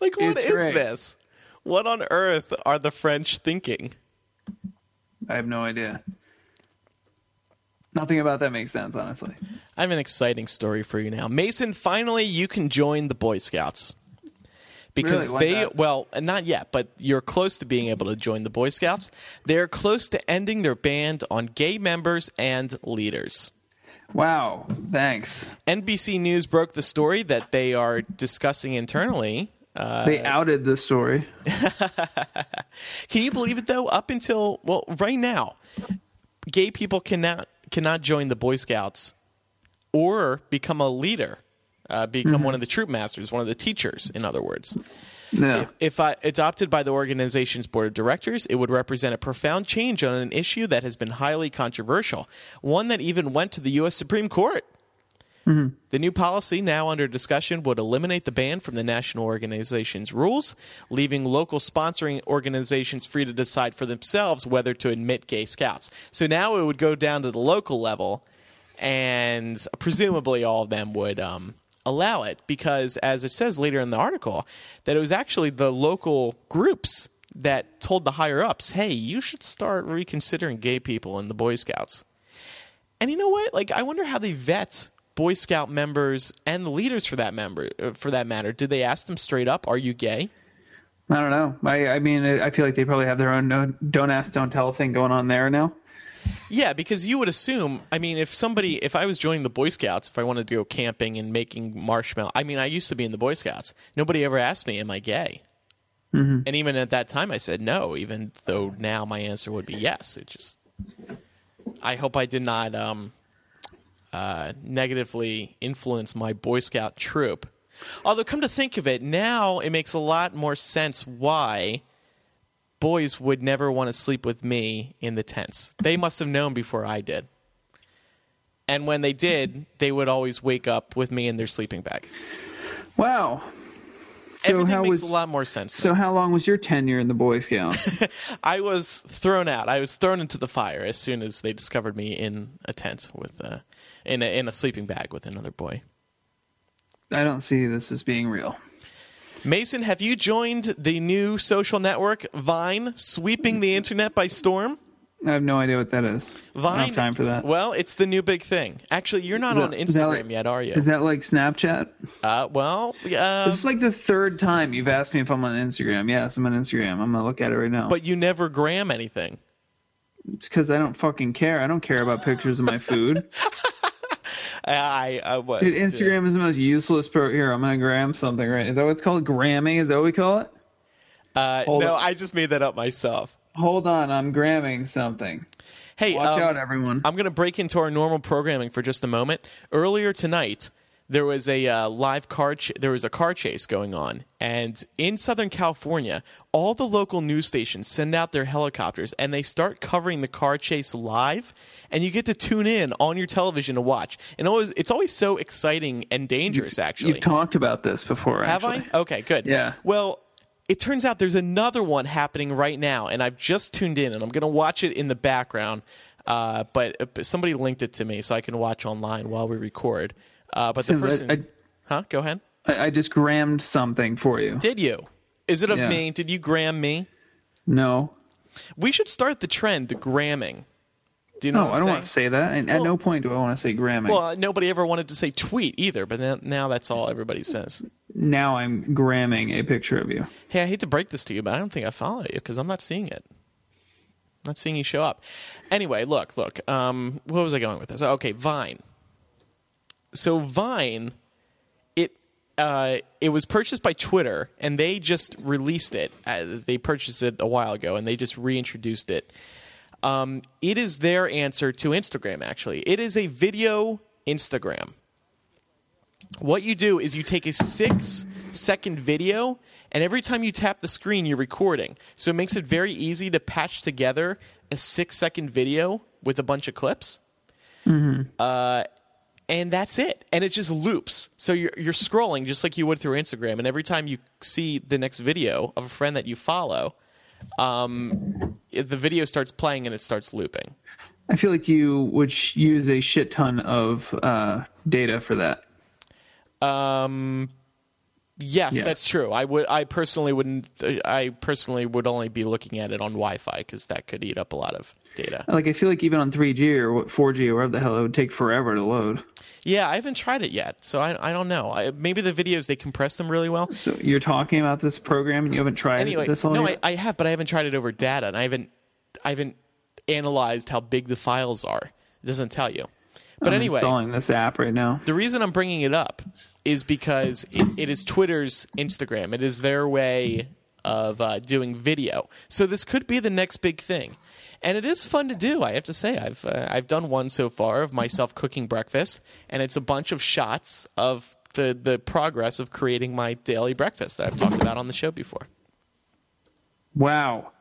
Like, what is It's great. this? What on earth are the French thinking? I have no idea. Nothing about that makes sense, honestly. I have an exciting story for you now. Mason, finally, you can join the Boy Scouts. Because Really? They, that? well, not yet, but you're close to being able to join the Boy Scouts. They're close to ending their ban on gay members and leaders. Wow. Thanks. NBC News broke the story that they are discussing internally. Uh, They outed this story. can you believe it though? Up until well, right now, gay people cannot cannot join the Boy Scouts or become a leader, uh, become one of the troop masters, one of the teachers. In other words, Yeah. if I, adopted by the organization's board of directors, it would represent a profound change on an issue that has been highly controversial, one that even went to the U.S. Supreme Court. The new policy, now under discussion, would eliminate the ban from the national organization's rules, leaving local sponsoring organizations free to decide for themselves whether to admit gay scouts. So now it would go down to the local level, and presumably all of them would um, allow it because, as it says later in the article, that it was actually the local groups that told the higher ups, "Hey, you should start reconsidering gay people in the Boy Scouts." And you know what? Like, I wonder how they vet Boy Scout members and the leaders for that member uh, for that matter. Did they ask them straight up, "Are you gay?" I don't know. I, I mean, I feel like they probably have their own no, don't ask, don't tell thing going on there now. Yeah, because you would assume. I mean, if somebody, if I was joining the Boy Scouts, if I wanted to go camping and making marshmallow, I mean, I used to be in the Boy Scouts. Nobody ever asked me, "Am I gay?" And even at that time, I said no. Even though now my answer would be yes. It just, I hope I did not um, uh, negatively influence my Boy Scout troop. Although, come to think of it, now it makes a lot more sense why boys would never want to sleep with me in the tents. They must have known before I did. And when they did, they would always wake up with me in their sleeping bag. Wow. So Everything how makes was a lot more sense. so how long was your tenure in the Boy Scouts? I was thrown out. I was thrown into the fire as soon as they discovered me in a tent with uh, in a, in a sleeping bag with another boy. I don't see this as being real. Mason, have you joined the new social network Vine, sweeping the internet by storm? I have no idea what that is. I Vine. don't have time for that. Well, it's the new big thing. Actually, you're not that- on Instagram like- yet, are you? Is that like Snapchat? uh, well, uh, This is like the third time you've asked me if I'm on Instagram. Yes, I'm on Instagram. I'm gonna look at it right now. but you never gram anything. it's because I don't fucking care. I don't care about pictures of my food. I, I what? Dude, Instagram is the most useless pro. Here, I'm gonna gram something. Right? Is that what it's called? Gramming? Is that what we call it? Uh, Hold no, on. I just made that up myself. Hold on, I'm gramming something. Hey, Watch um, out, everyone. I'm going to break into our normal programming for just a moment. Earlier tonight, there was a uh, live car. Ch- there was a car chase going on, and in Southern California, all the local news stations send out their helicopters, and they start covering the car chase live. And you get to tune in on your television to watch. And always, it's always so exciting and dangerous. Actually, You've talked about this before. have actually. I? Okay, good. Yeah. Well, it turns out there's another one happening right now, and I've just tuned in, and I'm going to watch it in the background. Uh, but, uh, but somebody linked it to me, so I can watch online while we record. Uh, but the Sims, I- person, I, huh? Go ahead. I, I just grammed something for you. Did you? Is it of Yeah. me? Did you gram me? No, We should start the trend to gramming. Do you know no, what I don't saying? want to say that. And at no point do I want to say gramming. Well, nobody ever wanted to say tweet either, but now, now that's all everybody says. now I'm gramming a picture of you. Hey, I hate to break this to you, but I don't think I follow you because I'm not seeing it. not seeing you show up. Anyway, look, look. Um, where was I going with this? Okay, Vine. So Vine, it uh, it was purchased by Twitter, and they just released it. Uh, they purchased it a while ago, and they just reintroduced it. Um, it is their answer to Instagram. Actually, it is a video Instagram. What you do is you take a six second video, and every time you tap the screen, you're recording. So it makes it very easy to patch together a six second video with a bunch of clips. Uh, and that's it. And it just loops. So you're you're scrolling just like you would through Instagram, and every time you see the next video of a friend that you follow, um, the video starts playing and it starts looping. I feel like you would sh- use a shit ton of uh, data for that. Um, yes, Yeah. that's true. I would. I personally wouldn't. I personally would only be looking at it on Wi-Fi because that could eat up a lot of data. Like I feel like even on 3G or 4G or whatever the hell, it would take forever to load. Yeah, I haven't tried it yet, so I, I don't know. I, maybe the videos they compress them really well. So you're talking about this program and you haven't tried Anyway, it this whole no, I. I have, but I haven't tried it over data, and I haven't, I haven't analyzed how big the files are. It doesn't tell you. But I'm anyway, installing this app right now. the reason I'm bringing it up is because it, it is Twitter's Instagram. It is their way of uh, doing video. So this could be the next big thing, and it is fun to do. I have to say, I've uh, I've done one so far of myself cooking breakfast, and it's a bunch of shots of the the progress of creating my daily breakfast that I've talked about on the show before. Wow.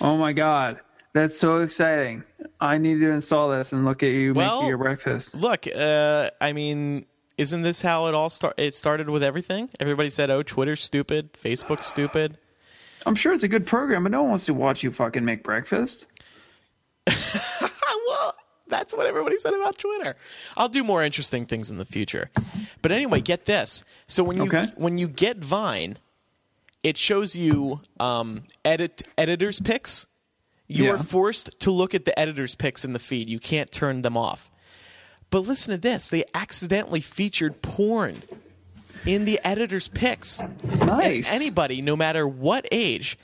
Oh my god. That's so exciting. I need to install this and look at you Well- making your breakfast. Look, uh, I mean, isn't this how it all start? It started with everything. Everybody said, "Oh, Twitter's stupid, Facebook's stupid." I'm sure it's a good program, but no one wants to watch you fucking make breakfast. well, that's what everybody said about Twitter. I'll do more interesting things in the future. But anyway, get this. So when you Okay. when you get Vine, it shows you um, edit editors picks. You Yeah. are forced to look at the editors picks in the feed. You can't turn them off. But listen to this. They accidentally featured porn in the editor's picks. Nice. And anybody, no matter what age,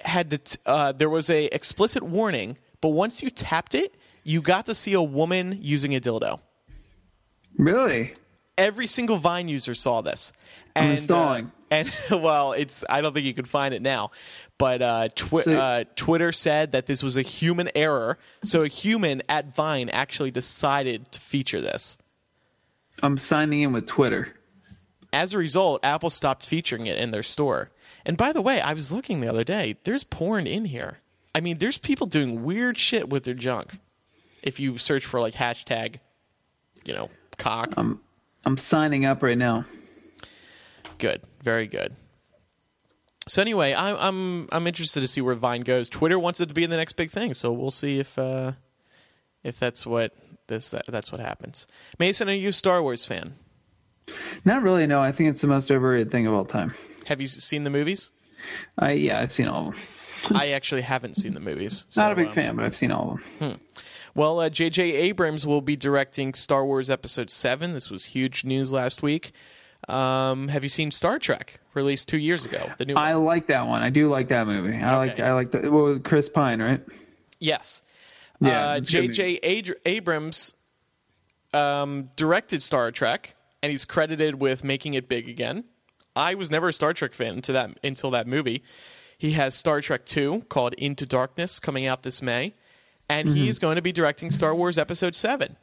had to. T- uh, there was a explicit warning, but once you tapped it, you got to see a woman using a dildo. Really? Every single Vine user saw this. And, installing. uh, and well, it's. I don't think you can find it now, but uh, twi- So- uh, Twitter said that this was a human error. So a human at Vine actually decided to feature this. I'm signing in with Twitter. As a result, Apple stopped featuring it in their store. And by the way, I was looking the other day. There's porn in here. I mean, there's people doing weird shit with their junk. If you search for like hashtag, you know, cock. I'm I'm signing up right now. Good, very good. So anyway, I, I'm I'm interested to see where Vine goes. Twitter wants it to be the next big thing, so we'll see if uh, if that's what this that, that's what happens. Mason, are you a Star Wars fan? Not really. No, I think it's the most overrated thing of all time. Have you seen the movies? I yeah, I've seen all of them. I actually haven't seen the movies. Not a big um, fan, but I've seen all of them. Well, uh, J.J. Abrams will be directing Star Wars Episode 7. This was huge news last week. Um, have you seen Star Trek, released two years ago? The new I one? like that one. I do like that movie. I like I like the well, Chris Pine, right? Yes. Yeah, uh, it's gonna be- J.J. Ad- Abrams um, directed Star Trek, and he's credited with making it big again. I was never a Star Trek fan until that, until that movie. He has Star Trek 2 called Into Darkness coming out this May, and Mm-hmm. he's going to be directing Star Wars Episode 7.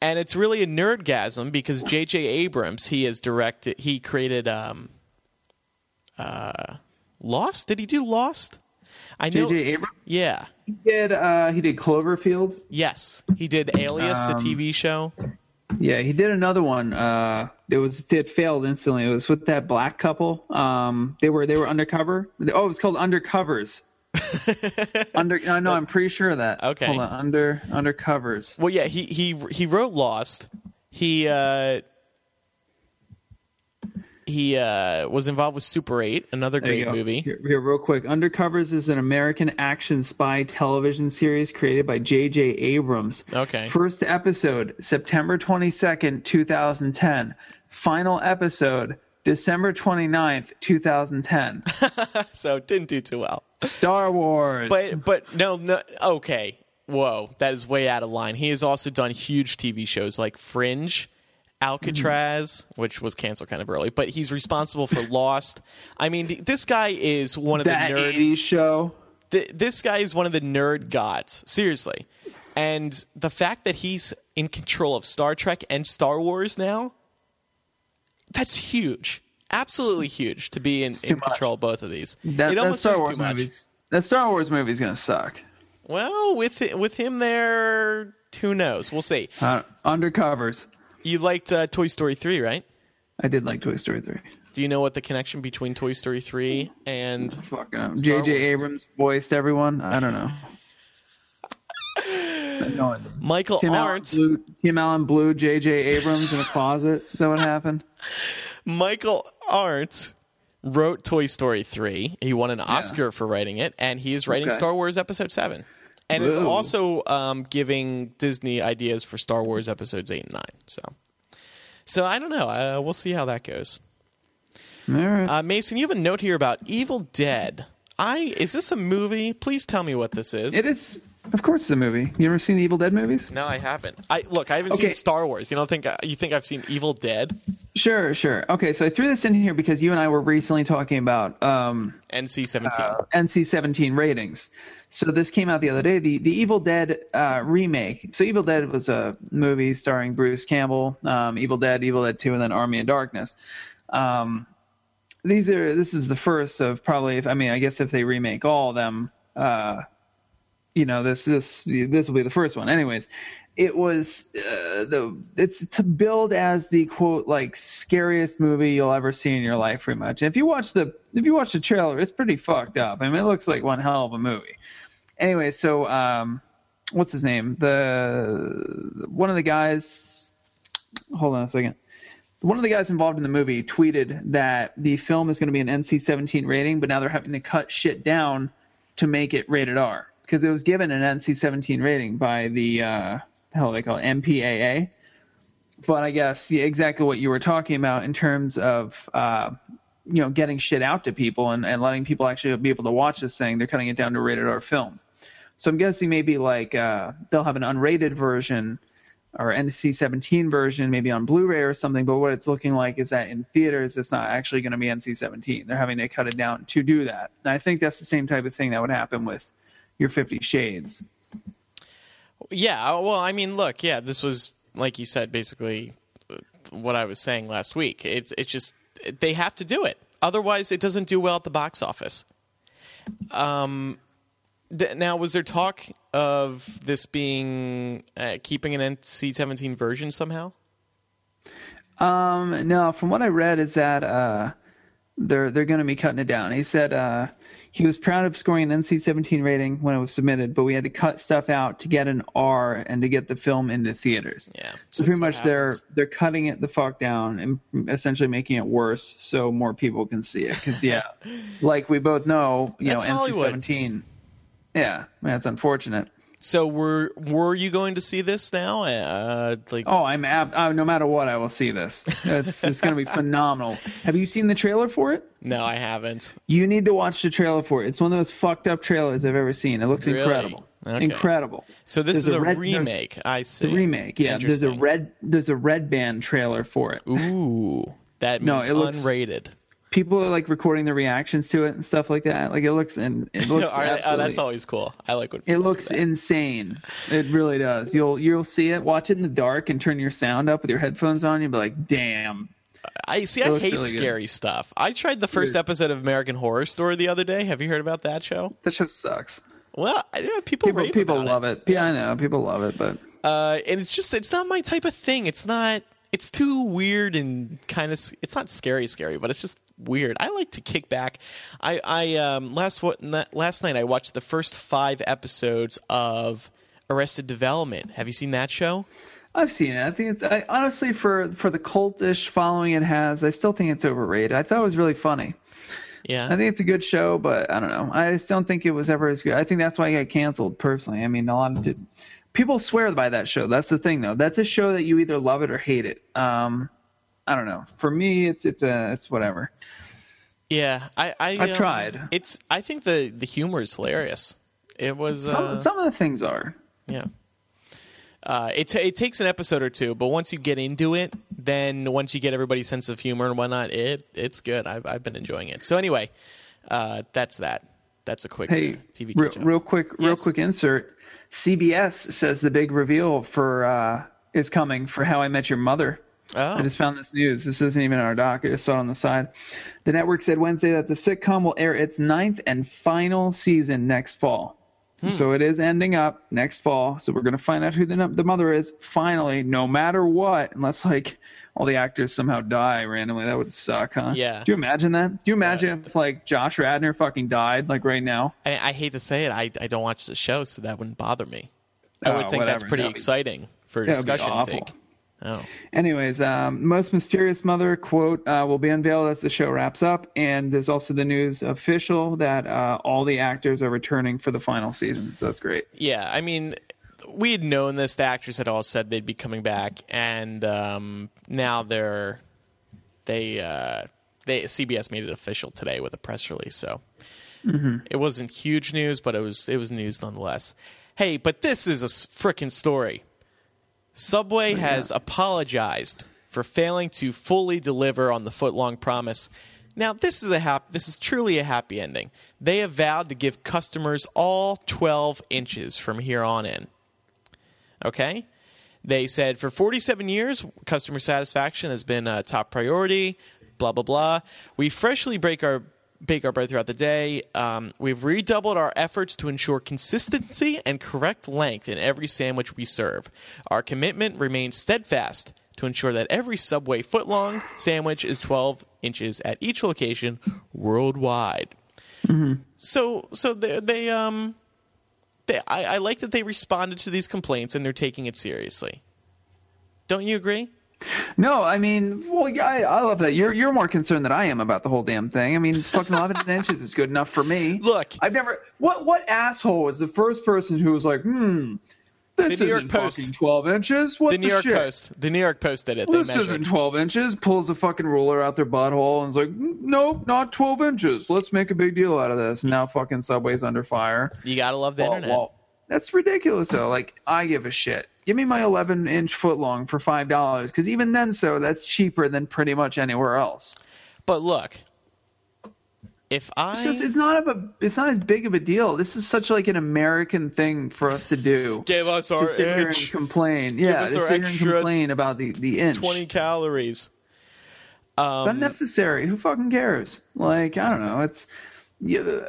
And it's really a nerdgasm because J.J. Abrams, he has directed, he created um, uh, Lost. Did he do Lost? I know. J.J. Abrams Yeah. he did. Uh, he did Cloverfield. Yes, he did Alias, the Um, TV show. Yeah, he did another one. Uh, it was it failed instantly. It was with that black couple. Um, they were they were undercover. Oh, it was called Undercovers. Under no, no, I'm pretty sure of that. Okay. hold on. Under Undercovers. Well, yeah, he he he wrote Lost. He uh, he uh, was involved with Super Eight, another There great movie. Here, here, real quick. Undercovers is an American action spy television series created by J.J. Abrams. Okay. First episode, September 22nd, 2010. Final episode, December 29th, 2010. So didn't do too well. Star Wars. But but no no okay. Whoa, that is way out of line. He has also done huge TV shows like Fringe Alcatraz, which was canceled kind of early, but he's responsible for Lost. I mean, th- this guy is one of that the nerd. 80s show. th- this guy is one of the nerd gods, seriously. And the fact that he's in control of Star Trek and Star Wars now, that's huge. Absolutely huge to be in, in control of both of these. That, it that almost Star is Wars too much. movies. That Star Wars movie's gonna suck. Well, with with him there, who knows? We'll see. Uh, undercovers. You liked uh, Toy Story 3, right? I did like Toy Story 3. Do you know what the connection between Toy Story 3 and Fucking um, Star J.J. Abrams voiced everyone. I don't know. I have no. Michael Tim Allen, Arndt? blew, Tim Allen blew J.J. Abrams in a closet. Is that what happened? Michael Arndt wrote Toy Story 3. He won an Oscar for writing it, and he is writing Okay. Star Wars Episode 7. And is also um, giving Disney ideas for Star Wars Episodes 8 and 9. So, so I don't know. Uh, we'll see how that goes. All right. Uh, Mason, you have a note here about Evil Dead. I Is this a movie? Please tell me what this is. it is, of course, it's a movie. You ever seen the Evil Dead movies? no, I haven't. I Look, I haven't seen Star Wars. You don't think you think I've seen Evil Dead? Sure, sure. Okay, so I threw this in here because you and I were recently talking about um, NC 17. NC-17 ratings. So this came out the other day. The the Evil Dead uh, remake. So Evil Dead was a movie starring Bruce Campbell, um, Evil Dead, Evil Dead Two, and then Army of Darkness. Um, these are this is the first of probably. If, I mean, I guess if they remake all of them, uh, you know, this this this will be the first one. Anyways, it was uh, the it's to build as the quote like scariest movie you'll ever see in your life, pretty much. And if you watch the if you watch the trailer, it's pretty fucked up. I mean, it looks like one hell of a movie. Anyway, so um, what's his name? The one of the guys. Hold on a second. One of the guys involved in the movie tweeted that the film is going to be an NC-17 rating, but now they're having to cut shit down to make it rated R because it was given an NC-17 rating by the uh, hell they call it MPAA. But I guess yeah, exactly what you were talking about in terms of uh, you know getting shit out to people and, and letting people actually be able to watch this thing. They're cutting it down to rated R film. So I'm guessing maybe like uh, they'll have an unrated version or NC-17 version, maybe on Blu-ray or something. But what it's looking like is that in theaters, it's not actually going to be NC-17. They're having to cut it down to do that. And I think that's the same type of thing that would happen with your Fifty Shades. Yeah, uh, well, I mean, look, yeah, this was like you said, basically uh, what I was saying last week. It's it's just they have to do it, otherwise, it doesn't do well at the box office. Um, th- now was there talk of this being uh, keeping an NC-17 version somehow? Um, no, from what I read is that uh, they're they're going to be cutting it down. He said uh, he was proud of scoring an NC-17 rating when it was submitted, but we had to cut stuff out to get an R and to get the film into theaters. Yeah, So pretty much they're they're cutting it the fuck down and essentially making it worse so more people can see it. Because yeah, like we both know, you That's know, Hollywood. NC-17. Yeah, that's unfortunate. So were were you going to see this now? Uh, like Oh, I'm ab- uh, no matter what, I will see this. It's it's going to be phenomenal. Have you seen the trailer for it? no, I haven't. You need to watch the trailer for it. It's one of those fucked up trailers I've ever seen. It looks Really? incredible. Okay. Incredible. So this There's is a red- remake. I see. The remake, yeah. There's a red there's a red band trailer for it. Ooh, that No, means it looks- unrated. People are like recording the reactions to it and stuff like that. Like it looks and it looks right, oh, that's always cool. I like when It looks insane. It really does. You'll you'll see it, watch it in the dark, and turn your sound up with your headphones on. You'll be like, "Damn!" I see. I hate really good. scary stuff. I tried the first Dude. episode of American Horror Story the other day. Have you heard about that show? That show sucks. Well, yeah, people People people love it. Yeah, I know people love it, but Uh, and it's just it's not my type of thing. It's not. It's too weird and kind of. It's not scary, scary, but it's just weird. I like to kick back. I I um last what last night I watched the first five episodes of Arrested Development. Have you seen that show? I've seen it. I think it's I, honestly for for the cultish following it has. I still think it's overrated. I thought it was really funny. Yeah. I think it's a good show, but I don't know. I just don't think it was ever as good. I think that's why it got canceled. Personally, I mean, a lot of people swear by that show. That's the thing, though. That's a show that you either love it or hate it. Um, I don't know. For me, it's it's a it's whatever. Yeah, I, I I've um, tried. It's I think the the humor is hilarious. It was Some uh, some of the things are. yeah. Uh, it, t- it takes an episode or two, but once you get into it, then once you get everybody's sense of humor and whatnot, it it's good. I've I've been enjoying it. So anyway, uh, that's that. That's a quick Hey, uh, TV real, real quick, real quick insert. CBS says the big reveal for uh, is coming for How I Met Your Mother. Oh. I just found this news. This isn't even in our doc. I just saw it on the side. The network said Wednesday that the sitcom will air its ninth and final season next fall. Hmm. So it is ending up next fall. So we're going to find out who the, the mother is finally, no matter what, unless like all the actors somehow die randomly. That would suck, huh? Yeah. Do you imagine that? Do you imagine if like Josh Radnor fucking died like right now? I, I hate to say it, I I don't watch the show, so that wouldn't bother me. I would Oh, think that's pretty be- exciting for discussion's sake. Oh, Anyways, um, most mysterious mother quote uh, will be unveiled as the show wraps up, and there's also the news official that uh, all the actors are returning for the final season. So that's great. yeah. I mean, we had known this. The actors had all said they'd be coming back, and um, now they're they uh, they CBS made it official today with a press release. So it wasn't huge news, but it was it was news nonetheless. Hey, but this is a frickin' story. Subway has apologized for failing to fully deliver on the footlong promise. Now, this is a hap- this is truly a happy ending. They have vowed to give customers all 12 inches from here on in. Okay? They said for 47 years, customer satisfaction has been a top priority. Blah blah blah. We freshly break our bake our bread throughout the day. Um, we've redoubled our efforts to ensure consistency and correct length in every sandwich we serve. Our commitment remains steadfast to ensure that every Subway footlong sandwich is 12 inches at each location worldwide. So so they, they um they, I, I like that they responded to these complaints and they're taking it seriously. Don't you agree? No, I mean, well, yeah, I, I love that. You're you're more concerned than I am about the whole damn thing. I mean, fucking 11 inches is good enough for me. Look. I've never. What what asshole was the first person who was like, hmm, this The New York isn't Post. fucking 12 inches. What The New York shit? Post. The New York Post did it. This measured. isn't 12 inches. Pulls a fucking ruler out their butthole and is like, nope, not 12 inches. Let's make a big deal out of this. Now fucking Subway's under fire. You gotta love the Well, internet. well, that's ridiculous, though. Like, I give a shit. Give me my 11 inch foot long for $5. Because even then, so that's cheaper than pretty much anywhere else. But look, if I It's just, it's not of a, it's not as big of a deal. This is such like an American thing for us to do. give us to our sit here and inch, complain. Yeah, us to sit here and complain about the, the inch. twenty calories. It's unnecessary. Who fucking cares? Like, I don't know. It's you,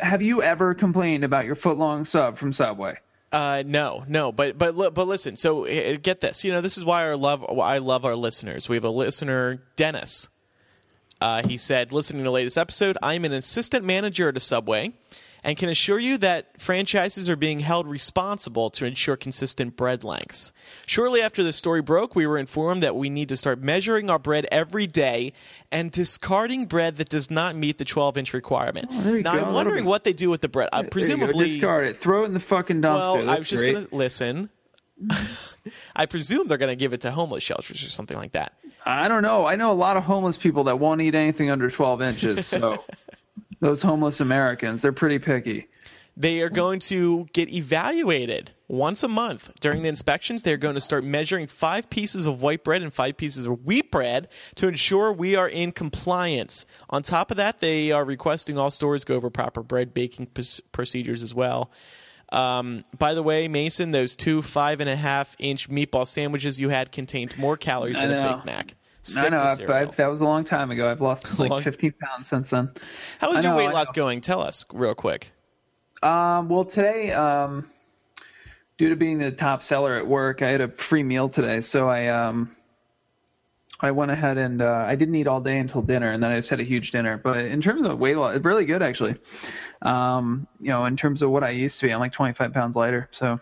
have you ever complained about your foot long sub from Subway? Uh, no, no, but but but listen. So uh, get this. You know, this is why I love I love our listeners. We have a listener, Dennis. Uh, he said, listening to the latest episode, I'm an assistant manager at a Subway and can assure you that franchises are being held responsible to ensure consistent bread lengths. Shortly after the story broke, we were informed that we need to start measuring our bread every day and discarding bread that does not meet the 12 inch requirement. Oh, now, go. I'm wondering what they do with the bread. Uh, presumably. discard it. Throw it in the fucking dumpster. Well, I was just going to listen. I presume they're going to give it to homeless shelters or something like that. I don't know. I know a lot of homeless people that won't eat anything under 12 inches. So those homeless Americans, they're pretty picky. They are going to get evaluated once a month during the inspections. They're going to start measuring five pieces of white bread and five pieces of wheat bread to ensure we are in compliance. On top of that, they are requesting all stores go over proper bread baking pr- procedures as well. Um, by the way, Mason, those two five and a half inch meatball sandwiches you had contained more calories I than a. Big Mac. I Stick know. to I, I, that was a long time ago. I've lost like Long- 15 pounds since then. How is I your weight loss going? Tell us real quick. Um, well, today, um, due to being the top seller at work, I had a free meal today, so I um, I went ahead and uh, I didn't eat all day until dinner, and then I just had a huge dinner. But in terms of weight loss, really good actually. Um, you know, in terms of what I used to be, I'm like 25 pounds lighter, so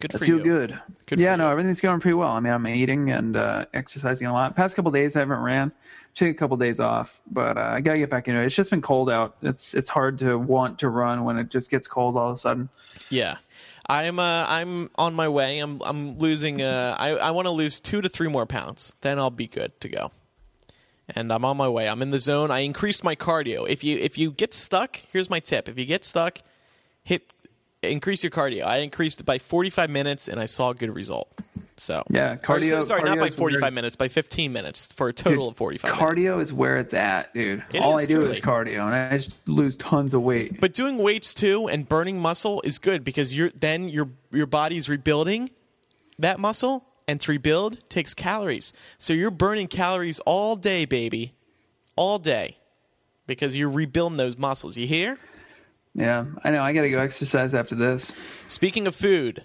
Good I feel you. good. Good yeah, no, everything's going pretty well. I mean, I'm eating and uh, exercising a lot. Past couple days, I haven't ran. Take a couple days off, but uh, I gotta get back into it. It's just been cold out. It's it's hard to want to run when it just gets cold all of a sudden. Yeah. I'm uh, I'm on my way. I'm I'm losing. Uh, I I want to lose two to three more pounds. Then I'll be good to go. And I'm on my way. I'm in the zone. I increased my cardio. If you if you get stuck, here's my tip. If you get stuck, hit increase your cardio. I increased it by 45 minutes, and I saw a good result. So Yeah, cardio- so- sorry, not by 45 very- minutes, by 15 minutes for a total Dude, of 45 cardio minutes. is where it's at, dude. It All I do truly. is cardio, and I just lose tons of weight. But doing weights too and burning muscle is good because you're then your your body's rebuilding that muscle, and to rebuild takes calories. So you're burning calories all day, baby, all day, because you're rebuilding those muscles. You hear? Yeah, I know. I got to go exercise after this. Speaking of food,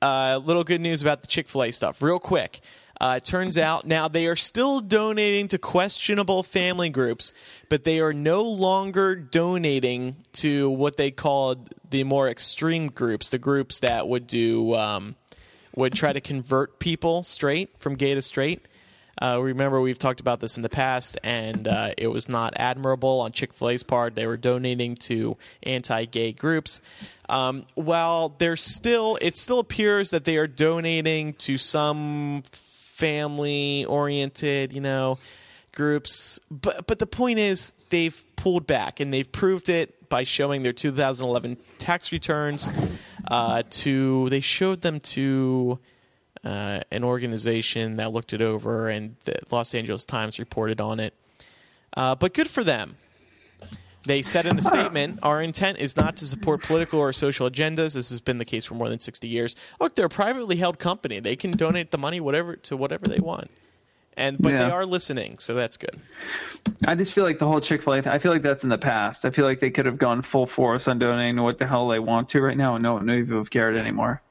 uh, little good news about the Chick fil A stuff, real quick. Uh, it turns out now they are still donating to questionable family groups, but they are no longer donating to what they called the more extreme groups, the groups that would do um, would try to convert people straight from gay to straight. Uh, remember, we've talked about this in the past, and uh, it was not admirable on Chick fil A's part. They were donating to anti gay groups. Um, while there's still, it still appears that they are donating to some family oriented, you know, groups. But, but the point is, they've pulled back, and they've proved it by showing their 2011 tax returns. Uh, to they showed them to uh, an organization that looked it over, and the Los Angeles Times reported on it. Uh, but good for them. They said in a statement, "Our intent is not to support political or social agendas. This has been the case for more than 60 years. Look, they're a privately held company. They can donate the money whatever to whatever they want, and but Yeah. they are listening, so that's good. I just feel like the whole Chick Fil A. I feel like that's in the past. I feel like they could have gone full force on donating what the hell they want to right now, and no one would have cared anymore.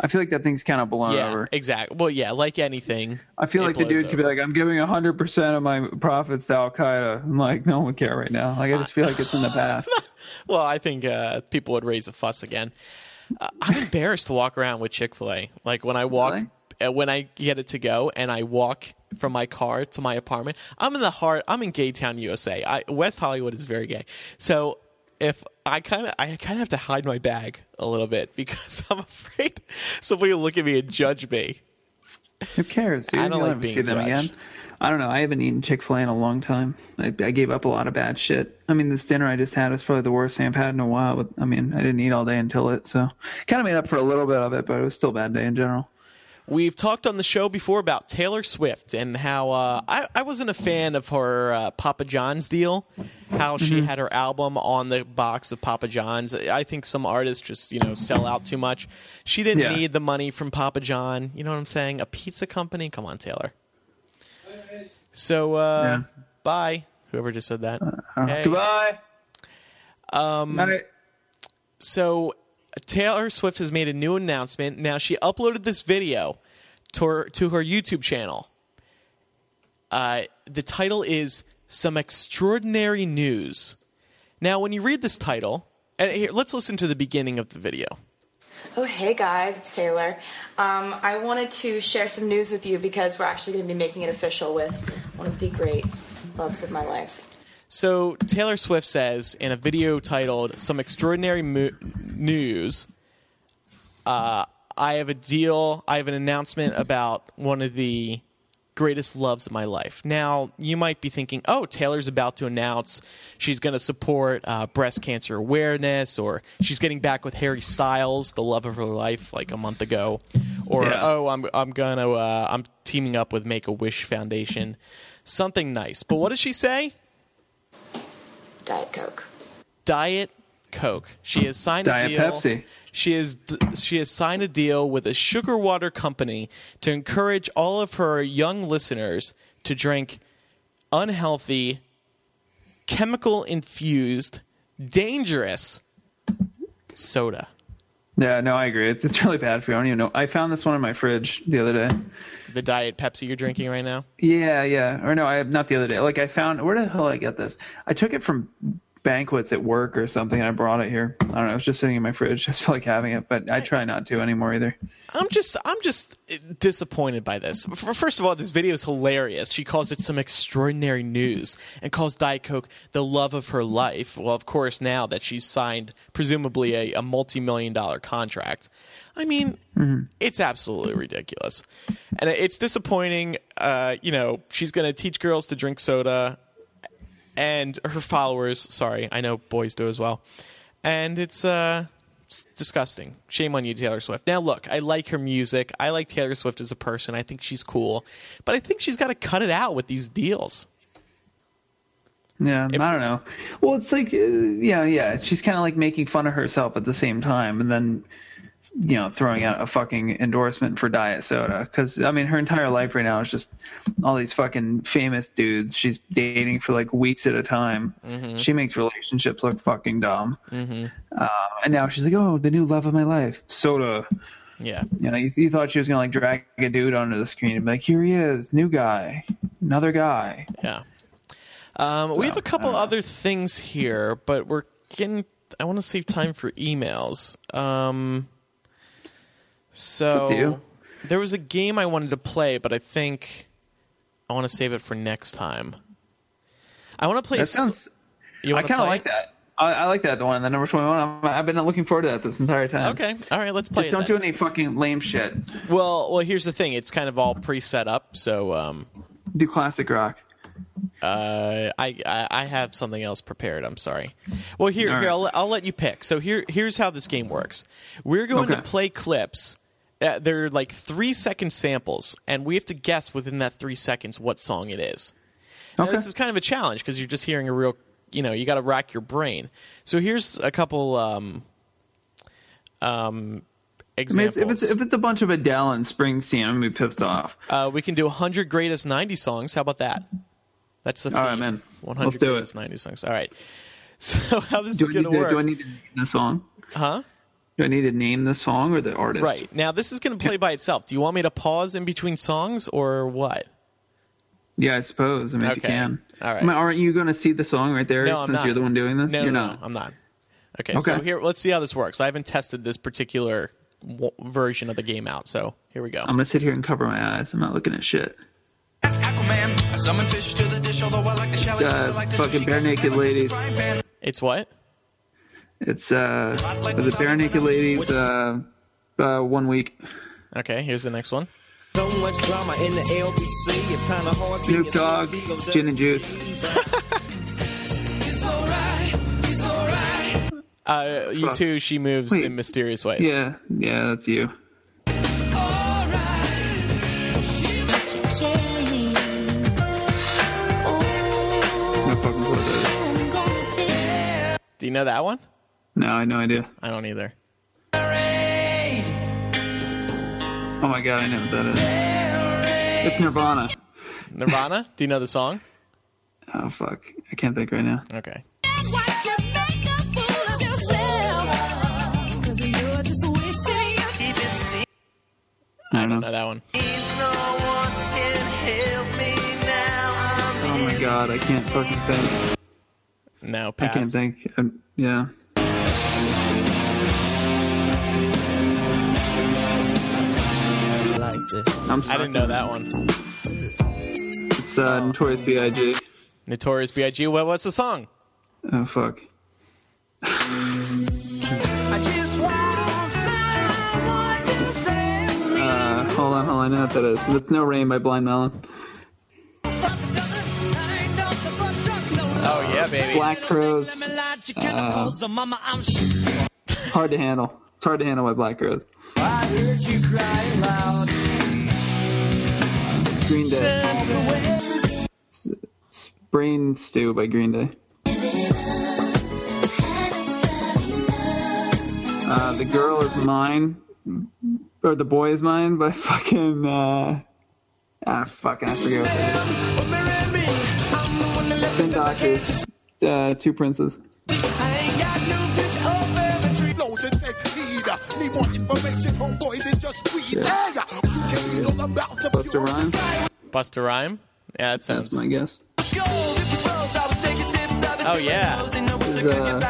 I feel like that thing's kind of blown yeah, over. exactly. Well, yeah, like anything. I feel like the dude could be like, "I'm giving 100 percent of my profits to Al Qaeda." I'm like, no one would care right now. Like, I just feel like it's in the past. Well, I think uh, people would raise a fuss again. Uh, I'm embarrassed to walk around with Chick Fil A. Like when I walk, Really? uh, when I get it to go, and I walk from my car to my apartment. I'm in the heart. I'm in Gay Town, USA. I, West Hollywood is very gay. So if I kind of, I kind of have to hide my bag a little bit because I'm afraid somebody will look at me and judge me. Who cares? Dude? I don't You'll like being see them judged. again. I don't know. I haven't eaten Chick Fil A in a long time. I, I gave up a lot of bad shit. I mean, this dinner I just had was probably the worst thing I've had in a while. But I mean, I didn't eat all day until it, so kind of made up for a little bit of it. But it was still a bad day in general. We've talked on the show before about Taylor Swift and how uh, I, I wasn't a fan of her uh, Papa John's deal, how she Mm-hmm. had her album on the box of Papa John's. I think some artists just, you know, sell out too much. She didn't Yeah. need the money from Papa John. You know what I'm saying? A pizza company? Come on, Taylor. So, uh, Yeah. bye. Whoever just said that. Uh, Hey. Goodbye. Um. So Taylor Swift has made a new announcement. Now she uploaded this video to her, to her YouTube channel. Uh, the title is "Some Extraordinary News." Now, when you read this title, and here, let's listen to the beginning of the video. Oh, hey guys, it's Taylor. Um, I wanted to share some news with you because we're actually going to be making it official with one of the great loves of my life. So Taylor Swift says in a video titled "Some Extraordinary Mo- News," uh, I have a deal. I have an announcement about one of the greatest loves of my life. Now you might be thinking, "Oh, Taylor's about to announce she's going to support uh, breast cancer awareness, or she's getting back with Harry Styles, the love of her life, like a month ago, or Yeah. oh, I'm I'm gonna uh, I'm teaming up with Make a Wish Foundation." Something nice. But what does she say? Diet Coke. Diet Coke. She has signed Diet a deal. Pepsi. She has she has signed a deal with a sugar water company to encourage all of her young listeners to drink unhealthy, chemical infused, dangerous soda. Yeah. No, I agree. It's it's really bad for you. I don't even know. I found this one in my fridge the other day. The diet Pepsi you're drinking right now. Yeah, yeah. Or no, I not the other day. Like I found where the hell did I get this? I took it from banquets at work or something and I brought it here. I don't know, it was just sitting in my fridge. I just feel like having it, but I try not to anymore either. I'm just I'm just disappointed by this. First of all, this video is hilarious. She calls it some extraordinary news and calls Diet Coke the love of her life. Well, of course, now that she's signed presumably a, a multi-million dollar contract. I mean, it's absolutely ridiculous. And it's disappointing. Uh, you know, she's going to teach girls to drink soda and her followers, sorry, I know boys do as well. And it's uh It's disgusting. Shame on you, Taylor Swift. Now, look, I like her music. I like Taylor Swift as a person. I think she's cool, but I think she's got to cut it out with these deals. Yeah, I don't know. Well, it's like, uh, yeah, yeah. She's kind of like making fun of herself at the same time, and then, you know, throwing out a fucking endorsement for diet soda. Because I mean, her entire life right now is just all these fucking famous dudes she's dating for like weeks at a time. She makes relationships look fucking dumb. Uh, and now she's like, oh, the new love of my life, soda. Yeah. You know, you, you thought she was gonna like drag a dude onto the screen and be like, here he is, new guy, another guy. Yeah. Um, we have a couple other things here, but we're getting. I want to save time for emails. Um, so up to you. there was a game I wanted to play, but I think I want to save it for next time. I want to play. That sounds. I kind of like that. I, I like that one. The number twenty-one. I'm, I've been looking forward to that this entire time. Okay. All right. Let's play. Just don't then. do any fucking lame shit. Well, well. Here's the thing. It's kind of all pre-set up, so um, Do classic rock. Uh, I, I I have something else prepared. I'm sorry. Well, here All here right. I'll, I'll let you pick. So here here's how this game works. We're going to play clips. Uh, they're like three second samples, and we have to guess within that three seconds what song it is. Now, Okay. this is kind of a challenge because you're just hearing a real, you know, you got to rack your brain. So here's a couple um, um, I mean, if it's if it's a bunch of Adele and Springsteen, I'm gonna be pissed off. uh, we can do 100 greatest 90 songs. How about that? That's the theme. All right, man. 100 Let's do it. 90 songs. All right. So how this Do is going to, work? do I need to name the song? huh? Do I need to name the song or the artist? Right. Now this is going to play by itself. Do you want me to pause in between songs or what? Yeah, I suppose. I mean, if you can. All right. I mean, aren't you going to see the song right there No, I'm since not. you're the one doing this? No, you're no, not. no, I'm not. Okay, so here, let's see how this works. I haven't tested this particular w- version of the game out, so here we go. I'm gonna sit here and cover my eyes. I'm not looking at shit. Aquaman. I summon fish to the dish, although I like the shallots. Uh, I like the fucking bare naked never just a ladies. It's what? It's uh, was it Bare Naked Ladies? Uh, uh, one week. Okay, here's the next one. So much drama in the LBC. It's kind of hard Snoop being Dogg, Gin and Juice. Uh, you Fuck. too. She moves Wait. in mysterious ways. Yeah, yeah, that's you. No fucking clue what that is. Do you know that one? No, I had no idea. I don't either. Oh my god, I know what that is. It's Nirvana. Nirvana. Do you know the song? Oh fuck, I can't think right now. Okay. I don't Know know. that one. Oh my god, I can't fucking think. No, I can't think. Um, yeah. I'm I sorry. didn't know that one. It's uh, Notorious B.I.G. Notorious B.I.G. Well, what's the song? Oh fuck. Uh, hold on, hold on. I know what that is. It's No Rain by Blind Melon. Oh yeah, baby. Black Crows. Uh, hard to handle. It's hard to handle by Black Crows. I heard you crying loud. Green Day. It's, it's Brain Stew by Green Day. Uh, the Girl Is Mine. Or The Boy Is Mine by fucking. Uh, ah, fucking, I forget what that is. Spin Doctors. Uh, Two Princes. I Buster pure- Rhyme. Buster Rhyme. Yeah, that sounds. That's my guess. Oh yeah. This is, uh,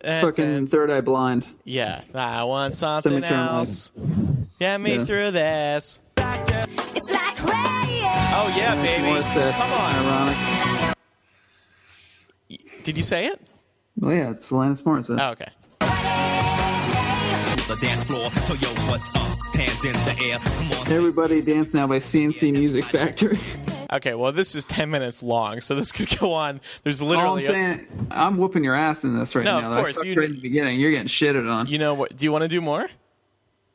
That's fucking it. Third Eye Blind. Yeah, I want something else. Get me Yeah. through this. It's like rain. Oh yeah, baby. Morissette. Come on. Ironic. Did you say it? Oh yeah, it's Alanis Morissette. Oh, okay. The dance floor, so yo, what's up? Hands in the air, come on. Everybody Dance Now by CNC Music Factory. Okay, well, this is 10 minutes long, so this could go on. There's All I'm literally. a- saying, I'm whooping your ass in this right No, now. of course, you- right in the beginning. You're getting shitted on. you know what? Do you want to do more?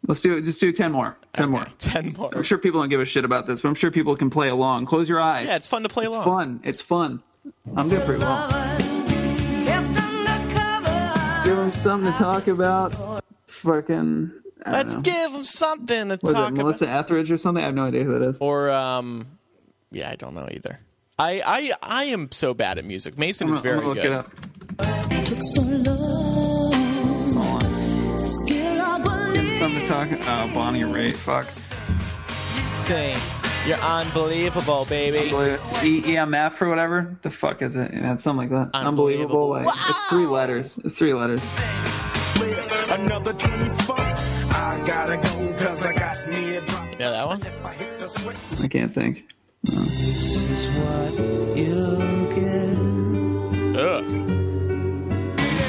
Let's do it. Just do ten more. Ten more. 10 more. I'm sure people don't give a shit about this, but I'm sure people can play along. Close your eyes. Yeah, it's fun to play along. fun. It's fun. I'm doing pretty well. Give them something to talk about. Fucking. I Let's know. give them something to Was talk it Melissa Etheridge or something? I have no idea who that is. Or, um, yeah, I don't know either. I, I, I am so bad at music. Mason I'm is gonna, very good. it up. Give them something to talk. Oh, Bonnie Raitt. Fuck. Thing. You're unbelievable, baby. It's E- EMF or whatever. The fuck is it? Yeah, it's something like that. Unbelievable. Unbelievable. Like, It's three letters. It's three letters. Another 24. I gotta go cause I got me a drop. You know that one? If I hit the switch. I can't think. Ugh. I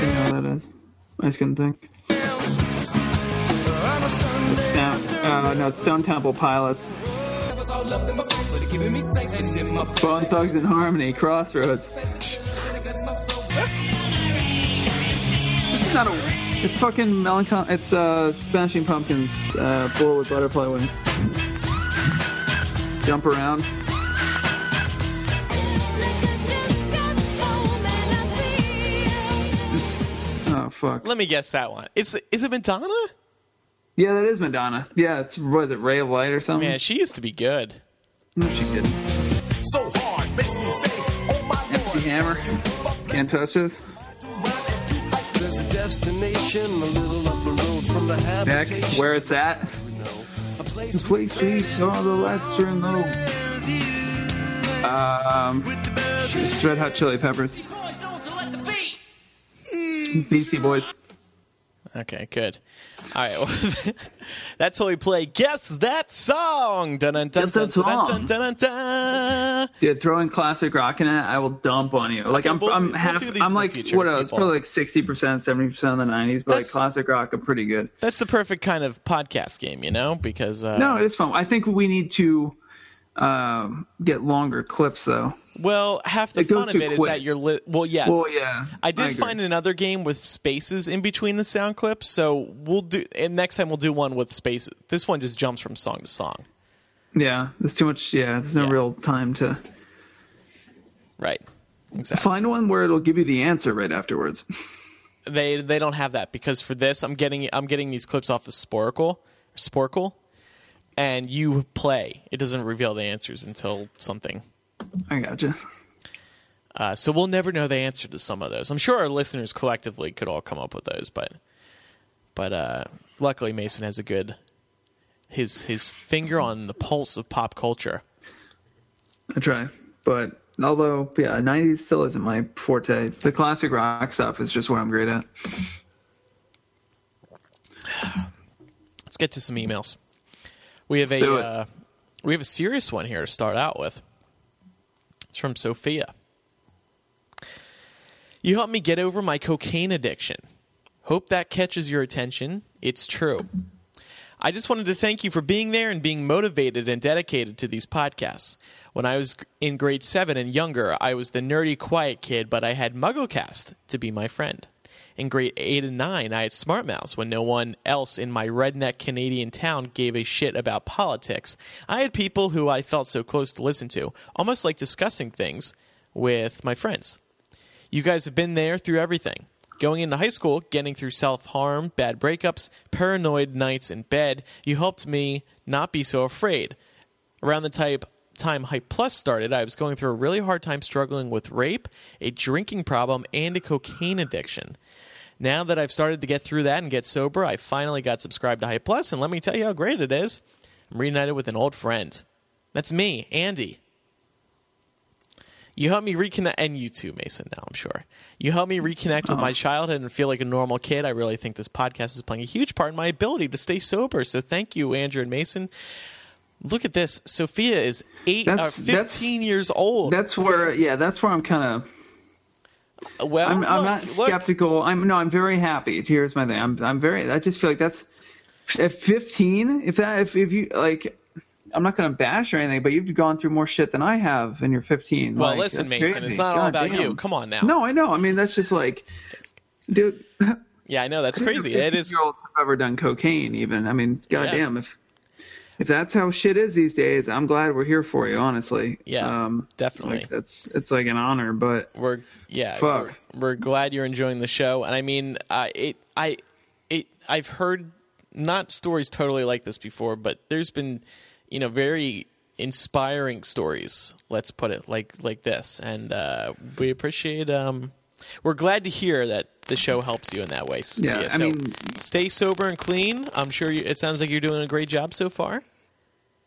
don't know what that is. I just couldn't think. It's Sound, uh, no, it's Stone Temple Pilots. Bone Thugs and Harmony, Crossroads. This is not a. It's fucking melancholy. It's uh, Smashing Pumpkins, uh, Bull with Butterfly Wings. Jump around. It's. Oh, fuck. Let me guess that one. It's is it Madonna? Yeah, that is Madonna. Yeah, it's was it, Ray of Light or something? Man, she used to be good. no, she didn't. So hard, makes me say, oh my MC Hammer. Can't touch this. There's destination a little up the road from the Back habitation. where it's at. A place The place we saw the last turn low. Um, it's Red Hot Chili Peppers. BC Boys. Okay, good. All right, well, that's how we play. Guess that song. Dun dun dun Guess that song. Dude, throwing classic rock in it, I will dump on you. Like Okay, I'm, we'll- I'm we'll half. these I'm like future, what else? people. Probably like sixty percent, seventy percent of the '90s. But like classic rock, I'm pretty good. That's the perfect kind of podcast game, you know, because uh, No, it is fun. I think we need to um, get longer clips though. Well, half the It fun of it is quick. that you're li- well, yes. Well, yeah, I did agree. find another game with spaces in between the sound clips, so we'll do. And next time we'll do one with spaces. This one just jumps from song to song. Yeah, there's too much. Yeah, there's no Yeah. real time to Right. Exactly. find one where it'll give you the answer right afterwards. They they don't have that because for this I'm getting I'm getting these clips off of Sporkle, Sporkle, and you play. It doesn't reveal the answers until something. I gotcha. Uh, so we'll never know the answer to some of those. I'm sure our listeners collectively could all come up with those, but but uh, luckily Mason has a good his his finger on the pulse of pop culture. I try, but although yeah, '90s still isn't my forte. The classic rock stuff is just what I'm great at. Let's get to some emails. We have Let's a uh, we have a serious one here to start out with. It's from Sophia. You helped me get over my cocaine addiction. Hope that catches your attention. It's true. I just wanted to thank you for being there and being motivated and dedicated to these podcasts. When I was in grade 7 and younger, I was the nerdy, quiet kid, but I had MuggleCast to be my friend. In grade 8 and 9, I had Smart mouths when no one else in my redneck Canadian town gave a shit about politics. I had people who I felt so close to listen to, almost like discussing things with my friends. You guys have been there through everything. Going into high school, getting through self harm, bad breakups, paranoid nights in bed, you helped me not be so afraid. Around the type time Hype Plus started, I was going through a really hard time struggling with rape, a drinking problem, and a cocaine addiction. Now that I've started to get through that and get sober, I finally got subscribed to Hype Plus, and let me tell you how great it is. I'm reunited with an old friend. That's me, Andy. You helped me reconnect, and you too, Mason. Now I'm sure you helped me reconnect with my childhood and feel like a normal kid. I really think this podcast is playing a huge part in my ability to stay sober. So thank you, Andrew and Mason. Look at this. Sophia is eight, uh, fifteen that's- years old. That's where yeah, that's where I'm kind of well, I'm, I'm look, not look. skeptical. I'm no, I'm very happy. Here's my thing. I'm I'm very. I just feel like that's at 15. If that if if you like I'm not going to bash or anything, but you've gone through more shit than I have, and you're 15. Well, Like, listen, Mason, crazy. it's not all about damn. you. Come on now. No, I know. I mean, that's just like, dude. Yeah, I know that's crazy. It is. Year olds have ever done cocaine, even. I mean, Yeah. goddamn, if if that's how shit is these days, I'm glad we're here for you. Honestly, Yeah, um, definitely. Like, that's it's like an honor, but We're yeah. Fuck. We're, we're glad you're enjoying the show, and I mean, uh, it. I it. I've heard not stories totally like this before, but there's been, you know, very inspiring stories. Let's put it like like this, and uh, we appreciate. Um, we're glad to hear that the show helps you in that way. So, Yeah, I so mean- stay sober and clean. I'm sure you, it sounds like you're doing a great job so far.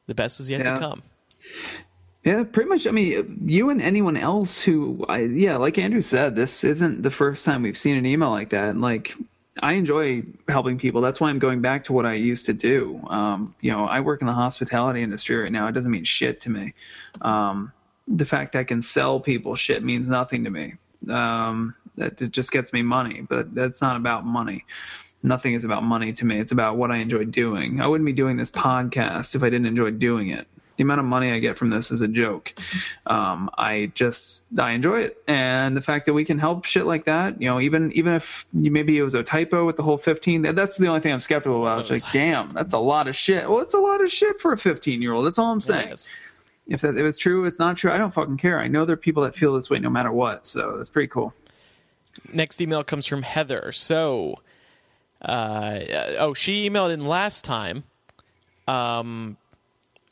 The best is yet Yeah. to come. Yeah, pretty much. I mean, you and anyone else who, I, yeah, like Andrew said, this isn't the first time we've seen an email like that. And like, I enjoy helping people. That's why I'm going back to what I used to do. Um, you know, I work in the hospitality industry right now. It doesn't mean shit to me. Um, the fact I can sell people shit means nothing to me. Um, that it just gets me money, but that's not about money. Nothing is about money to me. It's about what I enjoy doing. I wouldn't be doing this podcast if I didn't enjoy doing it the amount of money I get from this is a joke. Um, I just I enjoy it, and the fact that we can help shit like that, you know, even even if you, maybe it was a typo with the whole fifteen, that, that's the only thing I'm skeptical about. It's like, damn, that's a lot of shit. Well, it's a lot of shit for a 15 year old. That's all I'm saying. Yes. If that if it's true, it's not true. I don't fucking care. I know there are people that feel this way no matter what. So that's pretty cool. next email comes from Heather. So, uh, oh, she emailed in last time um,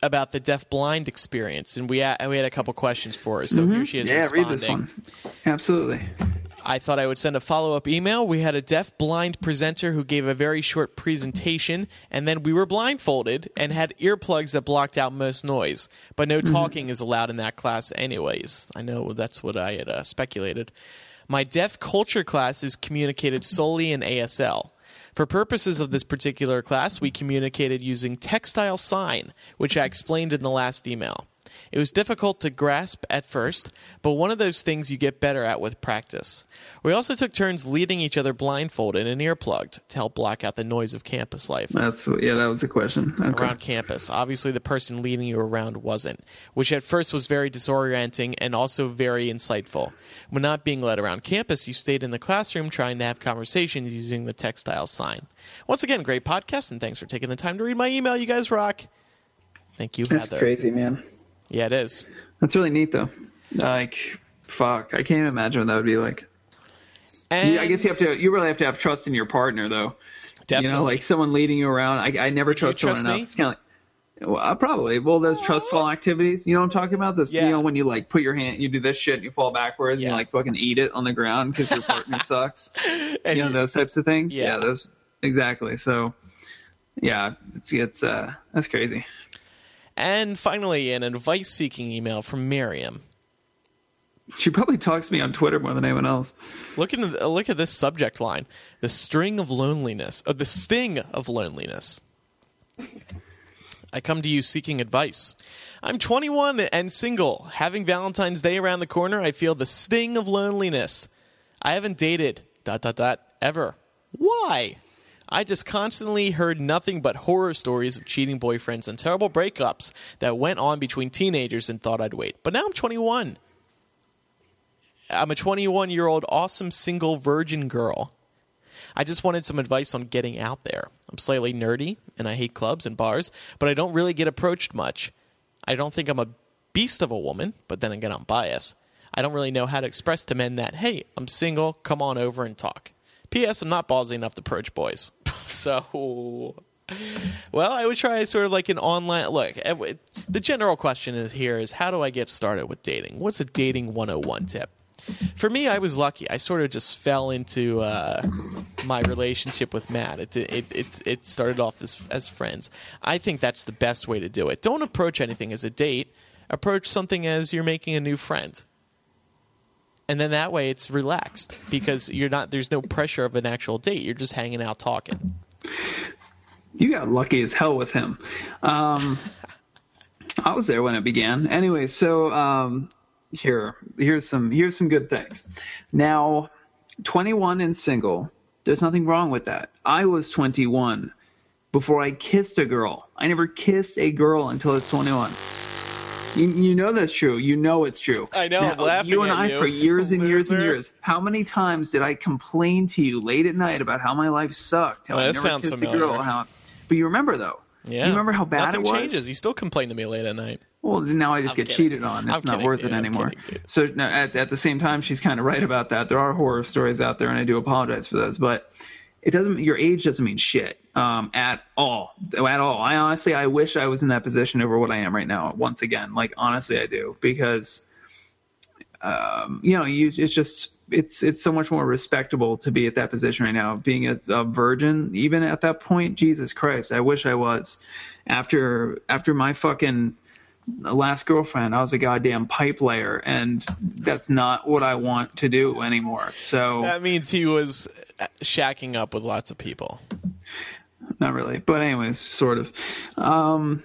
about the deaf blind experience, and we had, we had a couple questions for her. So here she is Mm-hmm. Yeah, responding. read this one. Absolutely. I thought I would send a follow up email. We had a deaf blind presenter who gave a very short presentation, and then we were blindfolded and had earplugs that blocked out most noise. But no talking is allowed in that class, anyways. I know that's what I had uh, speculated. My deaf culture class is communicated solely in ASL. For purposes of this particular class, we communicated using textile sign, which I explained in the last email. It was difficult to grasp at first, but one of those things you get better at with practice. We also took turns leading each other blindfolded and earplugged to help block out the noise of campus life That's yeah, that was the question. Okay. around campus. Obviously, the person leading you around wasn't, which at first was very disorienting and also very insightful. When not being led around campus, you stayed in the classroom trying to have conversations using the textile sign. Once again, great podcast, and thanks for taking the time to read my email. You guys rock. Thank you, That's Heather. crazy, man. Yeah, it is. That's really neat though. Like, fuck, I can't even imagine what that would be like. And You- I guess you have to. You really have to have trust in your partner, though. definitely. You know, like someone leading you around. I, I never trust someone trust enough. me? It's kind of like, well, uh, probably. Well, those trustful activities. You know what I'm talking about? This, Yeah. you know, when you like put your hand, you do this shit, and you fall backwards, and you like fucking eat it on the ground because your partner sucks. And you know those types of things. Yeah. Yeah, those exactly. So, yeah, it's it's uh that's crazy. And finally, an advice seeking email from Miriam. She probably talks to me on Twitter more than anyone else. Look at the, look at this subject line: the string of loneliness, uh, the sting of loneliness. I come to you seeking advice. I'm 21 and single. Having Valentine's Day around the corner, I feel the sting of loneliness. I haven't dated dot dot dot ever. Why? I just constantly heard nothing but horror stories of cheating boyfriends and terrible breakups that went on between teenagers and thought I'd wait. But now I'm 21. I'm a 21 year old awesome single virgin girl. I just wanted some advice on getting out there. I'm slightly nerdy and I hate clubs and bars, but I don't really get approached much. I don't think I'm a beast of a woman, but then again, I'm biased. I don't really know how to express to men that, hey, I'm single, come on over and talk. P.S. I'm not ballsy enough to approach boys. so, well, I would try sort of like an online look. eh, The general question is here is how do I get started with dating? What's a dating 101 tip? For me, I was lucky. I sort of just fell into uh, my relationship with Matt. It, it it it started off as as friends. I think that's the best way to do it. Don't approach anything as a date. Approach something as you're making a new friend. And then that way it's relaxed because you're not there's no pressure of an actual date. You're just hanging out talking. You got lucky as hell with him. Um, I was there when it began. Anyway, so um, here, here's some here's some good things. Now, 21 and single. There's nothing wrong with that. I was 21 before I kissed a girl. I never kissed a girl until I was 21. You, you know that's true. You know it's true. I know, I'm Now, laughing you and I you, for years and years and years. How many times did I complain to you late at night about how my life sucked? How Well, I that never sounds kissed a girl. How, but you remember though. Yeah. You remember how bad Nothing it was? changes. You still complain to me late at night. Well, now I just I'm get kidding. cheated on. I'm It's not kidding, worth it dude. I'm anymore. kidding. So no, at, at the same time, she's kind of right about that. There are horror stories out there, and I do apologize for those. But it doesn't. Your age doesn't mean shit um, at all. At all. I honestly, I wish I was in that position over what I am right now. Once again, like honestly, I do because, um, you know, you it's just it's it's so much more respectable to be at that position right now. Being a, a virgin, even at that point, Jesus Christ, I wish I was. After after my fucking last girlfriend, I was a goddamn pipe layer, and that's not what I want to do anymore. So That means he was shacking up with lots of people. not really, but anyways, sort of. Um,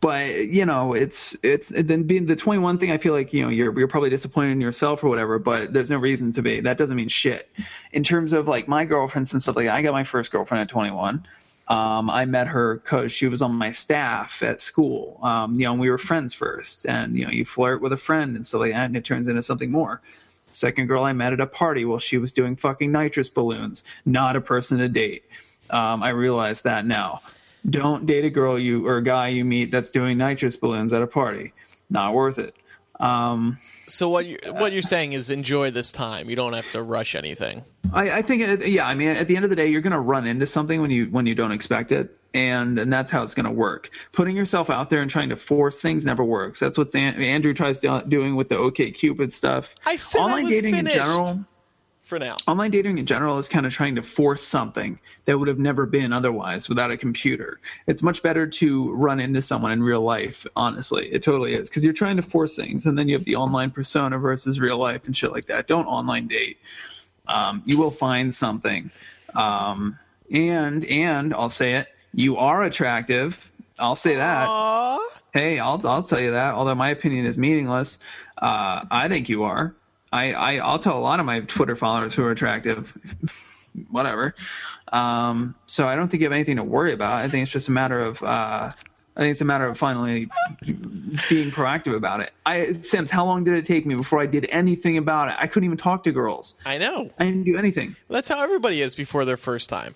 but you know, it's it's then being the twenty one thing. I feel like you know you're you're probably disappointed in yourself or whatever, but there's no reason to be. That doesn't mean shit. In terms of like my girlfriends and stuff like that, I got my first girlfriend at twenty one. Um, I met her because she was on my staff at school. Um, you know, we were friends first, and you know, you flirt with a friend and stuff like that, and it turns into something more. Second girl I met at a party while she was doing fucking nitrous balloons. Not a person to date. Um, I realize that now. Don't date a girl you or a guy you meet that's doing nitrous balloons at a party. Not worth it. Um, So what you're, what you're saying is enjoy this time. You don't have to rush anything. I, I think, uh, yeah. I mean, at the end of the day, you're going to run into something when you when you don't expect it, and and that's how it's going to work. Putting yourself out there and trying to force things never works. That's what An- Andrew tries do, doing with the OK Cupid stuff. I said I Online was dating finished. in general. For now. online dating in general is kind of trying to force something that would have never been otherwise without a computer. It's much better to run into someone in real life, honestly. It totally is. Because you're trying to force things, and then you have the online persona versus real life and shit like that. Don't online date. Um, you will find something. Um, and, and I'll say it, you are attractive. I'll say that. Hey, I'll I'll tell you that. Although my opinion is meaningless, uh, I think you are. I, I I'll tell a lot of my Twitter followers who are attractive. Whatever. Um, so I don't think you have anything to worry about. I think it's just a matter of. Uh, I think it's a matter of finally being proactive about it. I Sims, how long did it take me before I did anything about it? I couldn't even talk to girls. I know. I didn't do anything. That's how everybody is before their first time.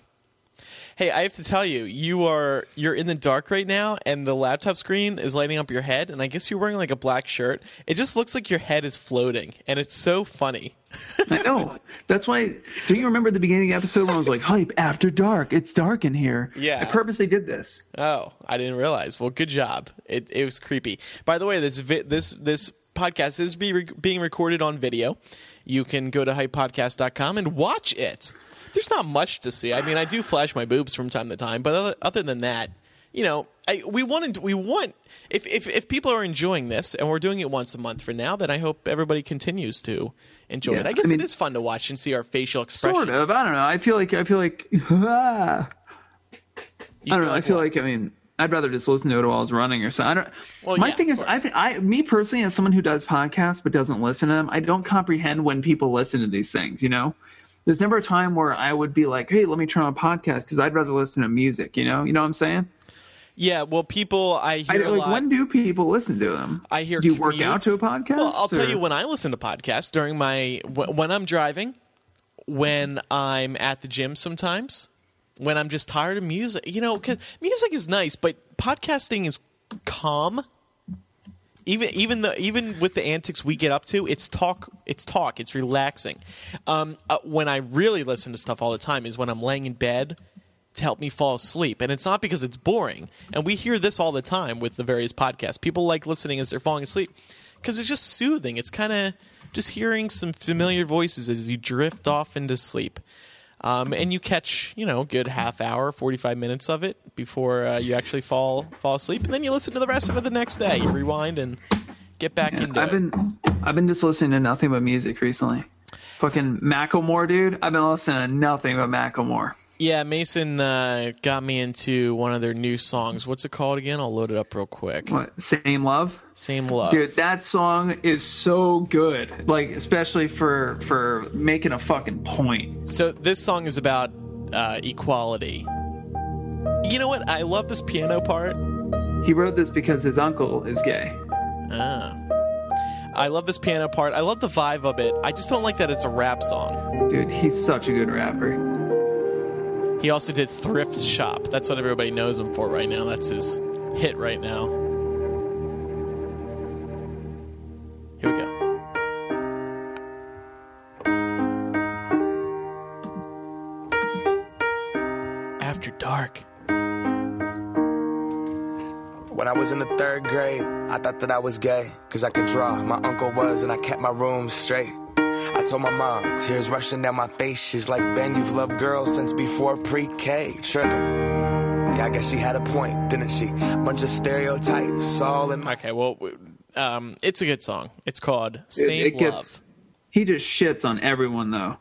Hey, I have to tell you, you are you're in the dark right now, and the laptop screen is lighting up your head, and I guess you're wearing like a black shirt. It just looks like your head is floating, and it's so funny. I know. That's why. Do you remember the beginning of the episode when I was like, "Hype after dark. It's dark in here." Yeah. I purposely did this. Oh, I didn't realize. Well, good job. It it was creepy. By the way, this vi- this this podcast is be re- being recorded on video. You can go to hypepodcast.com and watch it. There's not much to see. I mean, I do flash my boobs from time to time, but other, other than that, you know, I, we wanted we want if, if if people are enjoying this and we're doing it once a month for now, then I hope everybody continues to enjoy Yeah, it. I guess I mean- it is fun to watch and see our facial expressions. Sort of. I don't know. I feel like I feel like ah. I don't know. I feel what? like I mean I'd rather just listen to it while I was running or something. I don't. Well, my yeah, thing is, I. I, me personally, as someone who does podcasts but doesn't listen to them, I don't comprehend when people listen to these things. You know, there's never a time where I would be like, "Hey, let me turn on a podcast," because I'd rather listen to music. You know, you know what I'm saying? Yeah, well, people I I, hear a like, lot. when do people listen to them? I hear. Do you work out to a podcast? Well, I'll tell you when I listen to podcasts during my when I'm driving, when I'm at the gym sometimes, when I'm just tired of music. You know, 'cause music is nice, but podcasting is calm. Even even the even with the antics we get up to, it's talk. It's talk. It's relaxing. Um, uh, when I really listen to stuff all the time is when I'm laying in bed to help me fall asleep. And it's not because it's boring. And we hear this all the time with the various podcasts. People like listening as they're falling asleep because it's just soothing. It's kind of just hearing some familiar voices as you drift off into sleep. Um, and you catch, you know, a good half hour, 45 minutes of it before uh, you actually fall fall asleep. And then you listen to the rest of it the next day. You rewind and get back Yeah, into I've it. been I've been just listening to nothing but music recently. Fucking Macklemore, dude. I've been listening to nothing but Macklemore. Yeah, Mason uh, got me into one of their new songs. What's it called again? I'll load it up real quick. What? Same love. Same love. Dude, that song is so good. Like, especially for for making a fucking point. So this song is about uh, equality, You know what? I love this piano part. He wrote this because his uncle is gay. Ah. I love this piano part. I love the vibe of it. I just don't like that it's a rap song. Dude, he's such a good rapper. He also did Thrift Shop. That's what everybody knows him for right now. That's his hit right now. Here we go. After dark. When I was in the third grade, I thought that I was gay, cause I could draw. My uncle was, and I kept my room straight. I told my mom, tears rushing down my face. She's like, Ben, you've loved girls since before pre K. Tripping. Yeah, I guess she had a point, didn't she? Bunch of stereotypes, all in my. Okay, well, um, it's a good song. It's called It- Same it gets- Love. He just shits on everyone though.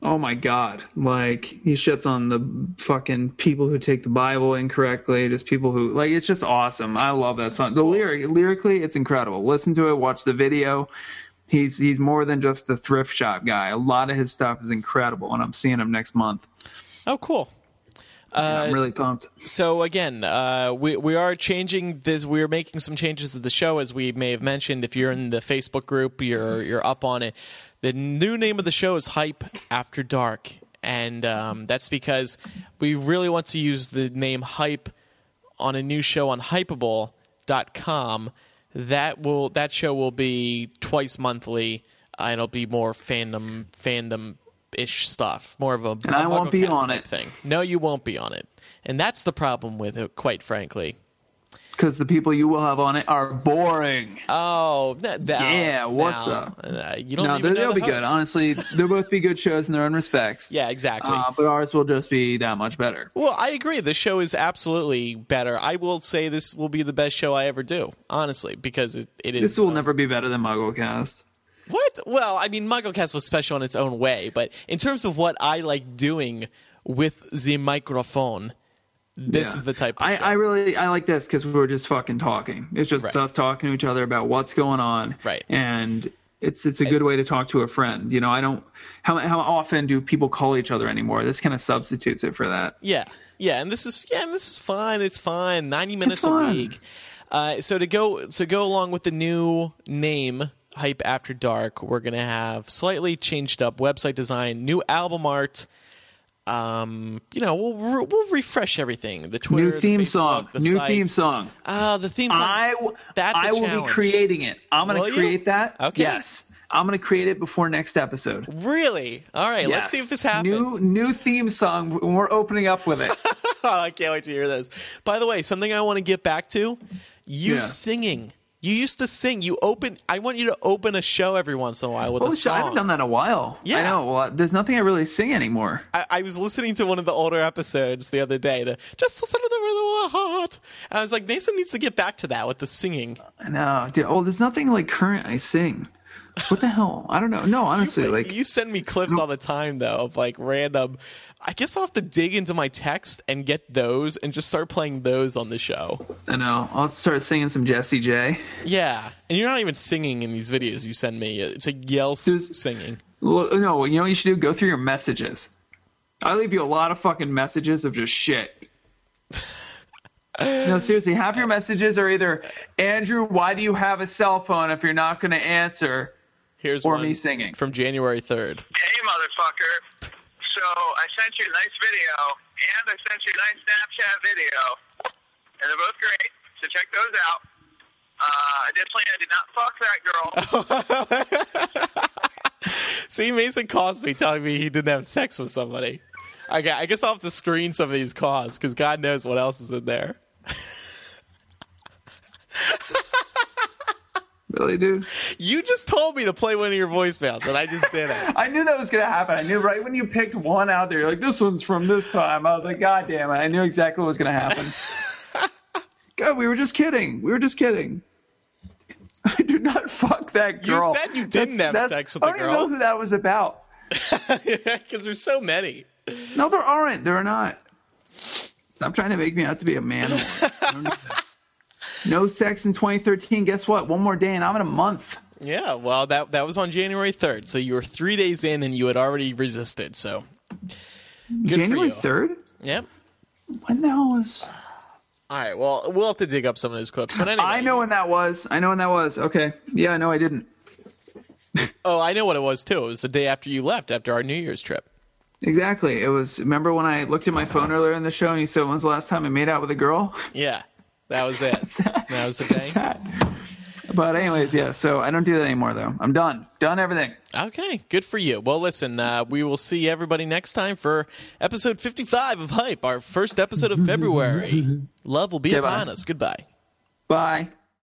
Oh my god. Like he shits on the fucking people who take the Bible incorrectly, just people who like it's just awesome. I love that song. The lyric lyrically it's incredible. Listen to it, watch the video. He's he's more than just the thrift shop guy. A lot of his stuff is incredible and I'm seeing him next month. Oh, cool. Uh, I'm really pumped. so again, uh, we we are changing this. We're making some changes to the show, as we may have mentioned. If you're in the Facebook group, you're you're up on it. The new name of the show is Hype After Dark, and um, that's because we really want to use the name Hype on a new show on Hypeable.com. That will that show will be twice monthly, uh, and it'll be more fandom fandom ish stuff, more of a And I won't be on it. thing. No, you won't be on it, and that's the problem with it, quite frankly. Because the people you will have on it are boring. Oh, th- th- Yeah, what's up? uh, you don't No, even they- know they'll the be good. Honestly, they'll both be good shows in their own respects. Yeah, exactly. Uh, but ours will just be that much better. well, I agree. The show is absolutely better. I will say this will be the best show I ever do, honestly, because it, it is. This will uh, never be better than MuggleCast. What? Well, I mean, MuggleCast was special in its own way, but in terms of what I like doing with the microphone, this Yeah. is the type of I. I really I like this because we're just fucking talking. It's just Right. us talking to each other about what's going on. Right. And it's it's a good way to talk to a friend. You know, I don't how how often do people call each other anymore? This kind of substitutes it for that. Yeah, yeah, and this is yeah, and this is fine. It's fine. Ninety minutes a week. Uh, so to go to go along with the new name, Hype After Dark, we're gonna have slightly changed up website design, new album art. Um, you know, we'll re- we'll refresh everything. The Twitter, New the theme Facebook, song. the New site. theme song. Ah, the theme song. I w- That's a I will be creating it. I'm going to you? create that. Okay. Yes. I'm going to create it before next episode. Really? All right, let's see if this happens. New new theme song. We're opening up with it. I can't wait to hear this. By the way, something I want to get back to: you Yeah. singing. You used to sing. You open. I want you to open a show every once in a while with Oh a song. I haven't done that in a while. Yeah. I know. Well, there's nothing I really sing anymore. I, I was listening to one of the older episodes the other day. The just listen to the rhythm of the heart, and I was like, Mason needs to get back to that with the singing. I know. Dude, oh, there's nothing like current I sing. What the hell? I don't know. No, honestly, like you send me clips all the time though of like random. I guess I'll have to dig into my text and get those and just start playing those on the show. I know. I'll start singing some Jesse J. Yeah, and you're not even singing in these videos you send me. It's like yell There's- singing. Well, no, you know what you should do? Go through your messages. I leave you a lot of fucking messages of just shit. no, seriously, half your messages are either Andrew, why do you have a cell phone if you're not going to answer? Here's Or one me singing. from January third. Hey, motherfucker. So I sent you a nice video, and I sent you a nice Snapchat video, and they're both great. So check those out. Uh, additionally, I did not fuck that girl. See, Mason calls me telling me he didn't have sex with somebody. Okay, I guess I'll have to screen some of these calls because God knows what else is in there. Really, dude? You just told me to play one of your voicemails, and I just did it. I knew that was going to happen. I knew right when you picked one out there, you're like, this one's from this time. I was like, God damn it. I knew exactly what was going to happen. God, we were just kidding. We were just kidding. I do not fuck that girl. You said you didn't have sex with the girl. I don't even know who that was about. Because there's so many. No, there aren't. There are not. Stop trying to make me out to be a man. whore. I don't need that. No sex in 2013. Guess what? One more day and I'm in a month. Yeah, well, that that was on January 3rd, so you were three days in and you had already resisted. So, Good January 3rd? yep. When the hell was? All right. Well, we'll have to dig up some of those clips. But anyway, I know when that was. I know when that was. Okay. Yeah, no, I didn't. Oh, I know what it was too. It was the day after you left, after our New Year's trip. Exactly. It was. Remember when I looked at my phone earlier in the show and you said, "When's the last time I made out with a girl?" Yeah, that was it. that was the day. that. But anyways, yeah. So I don't do that anymore, though. I'm done. Done everything. Okay, good for you. Well, listen, uh, we will see everybody next time for episode 55 of Hype, our first episode of February. Love will be Okay, bye. upon us. Goodbye. Bye.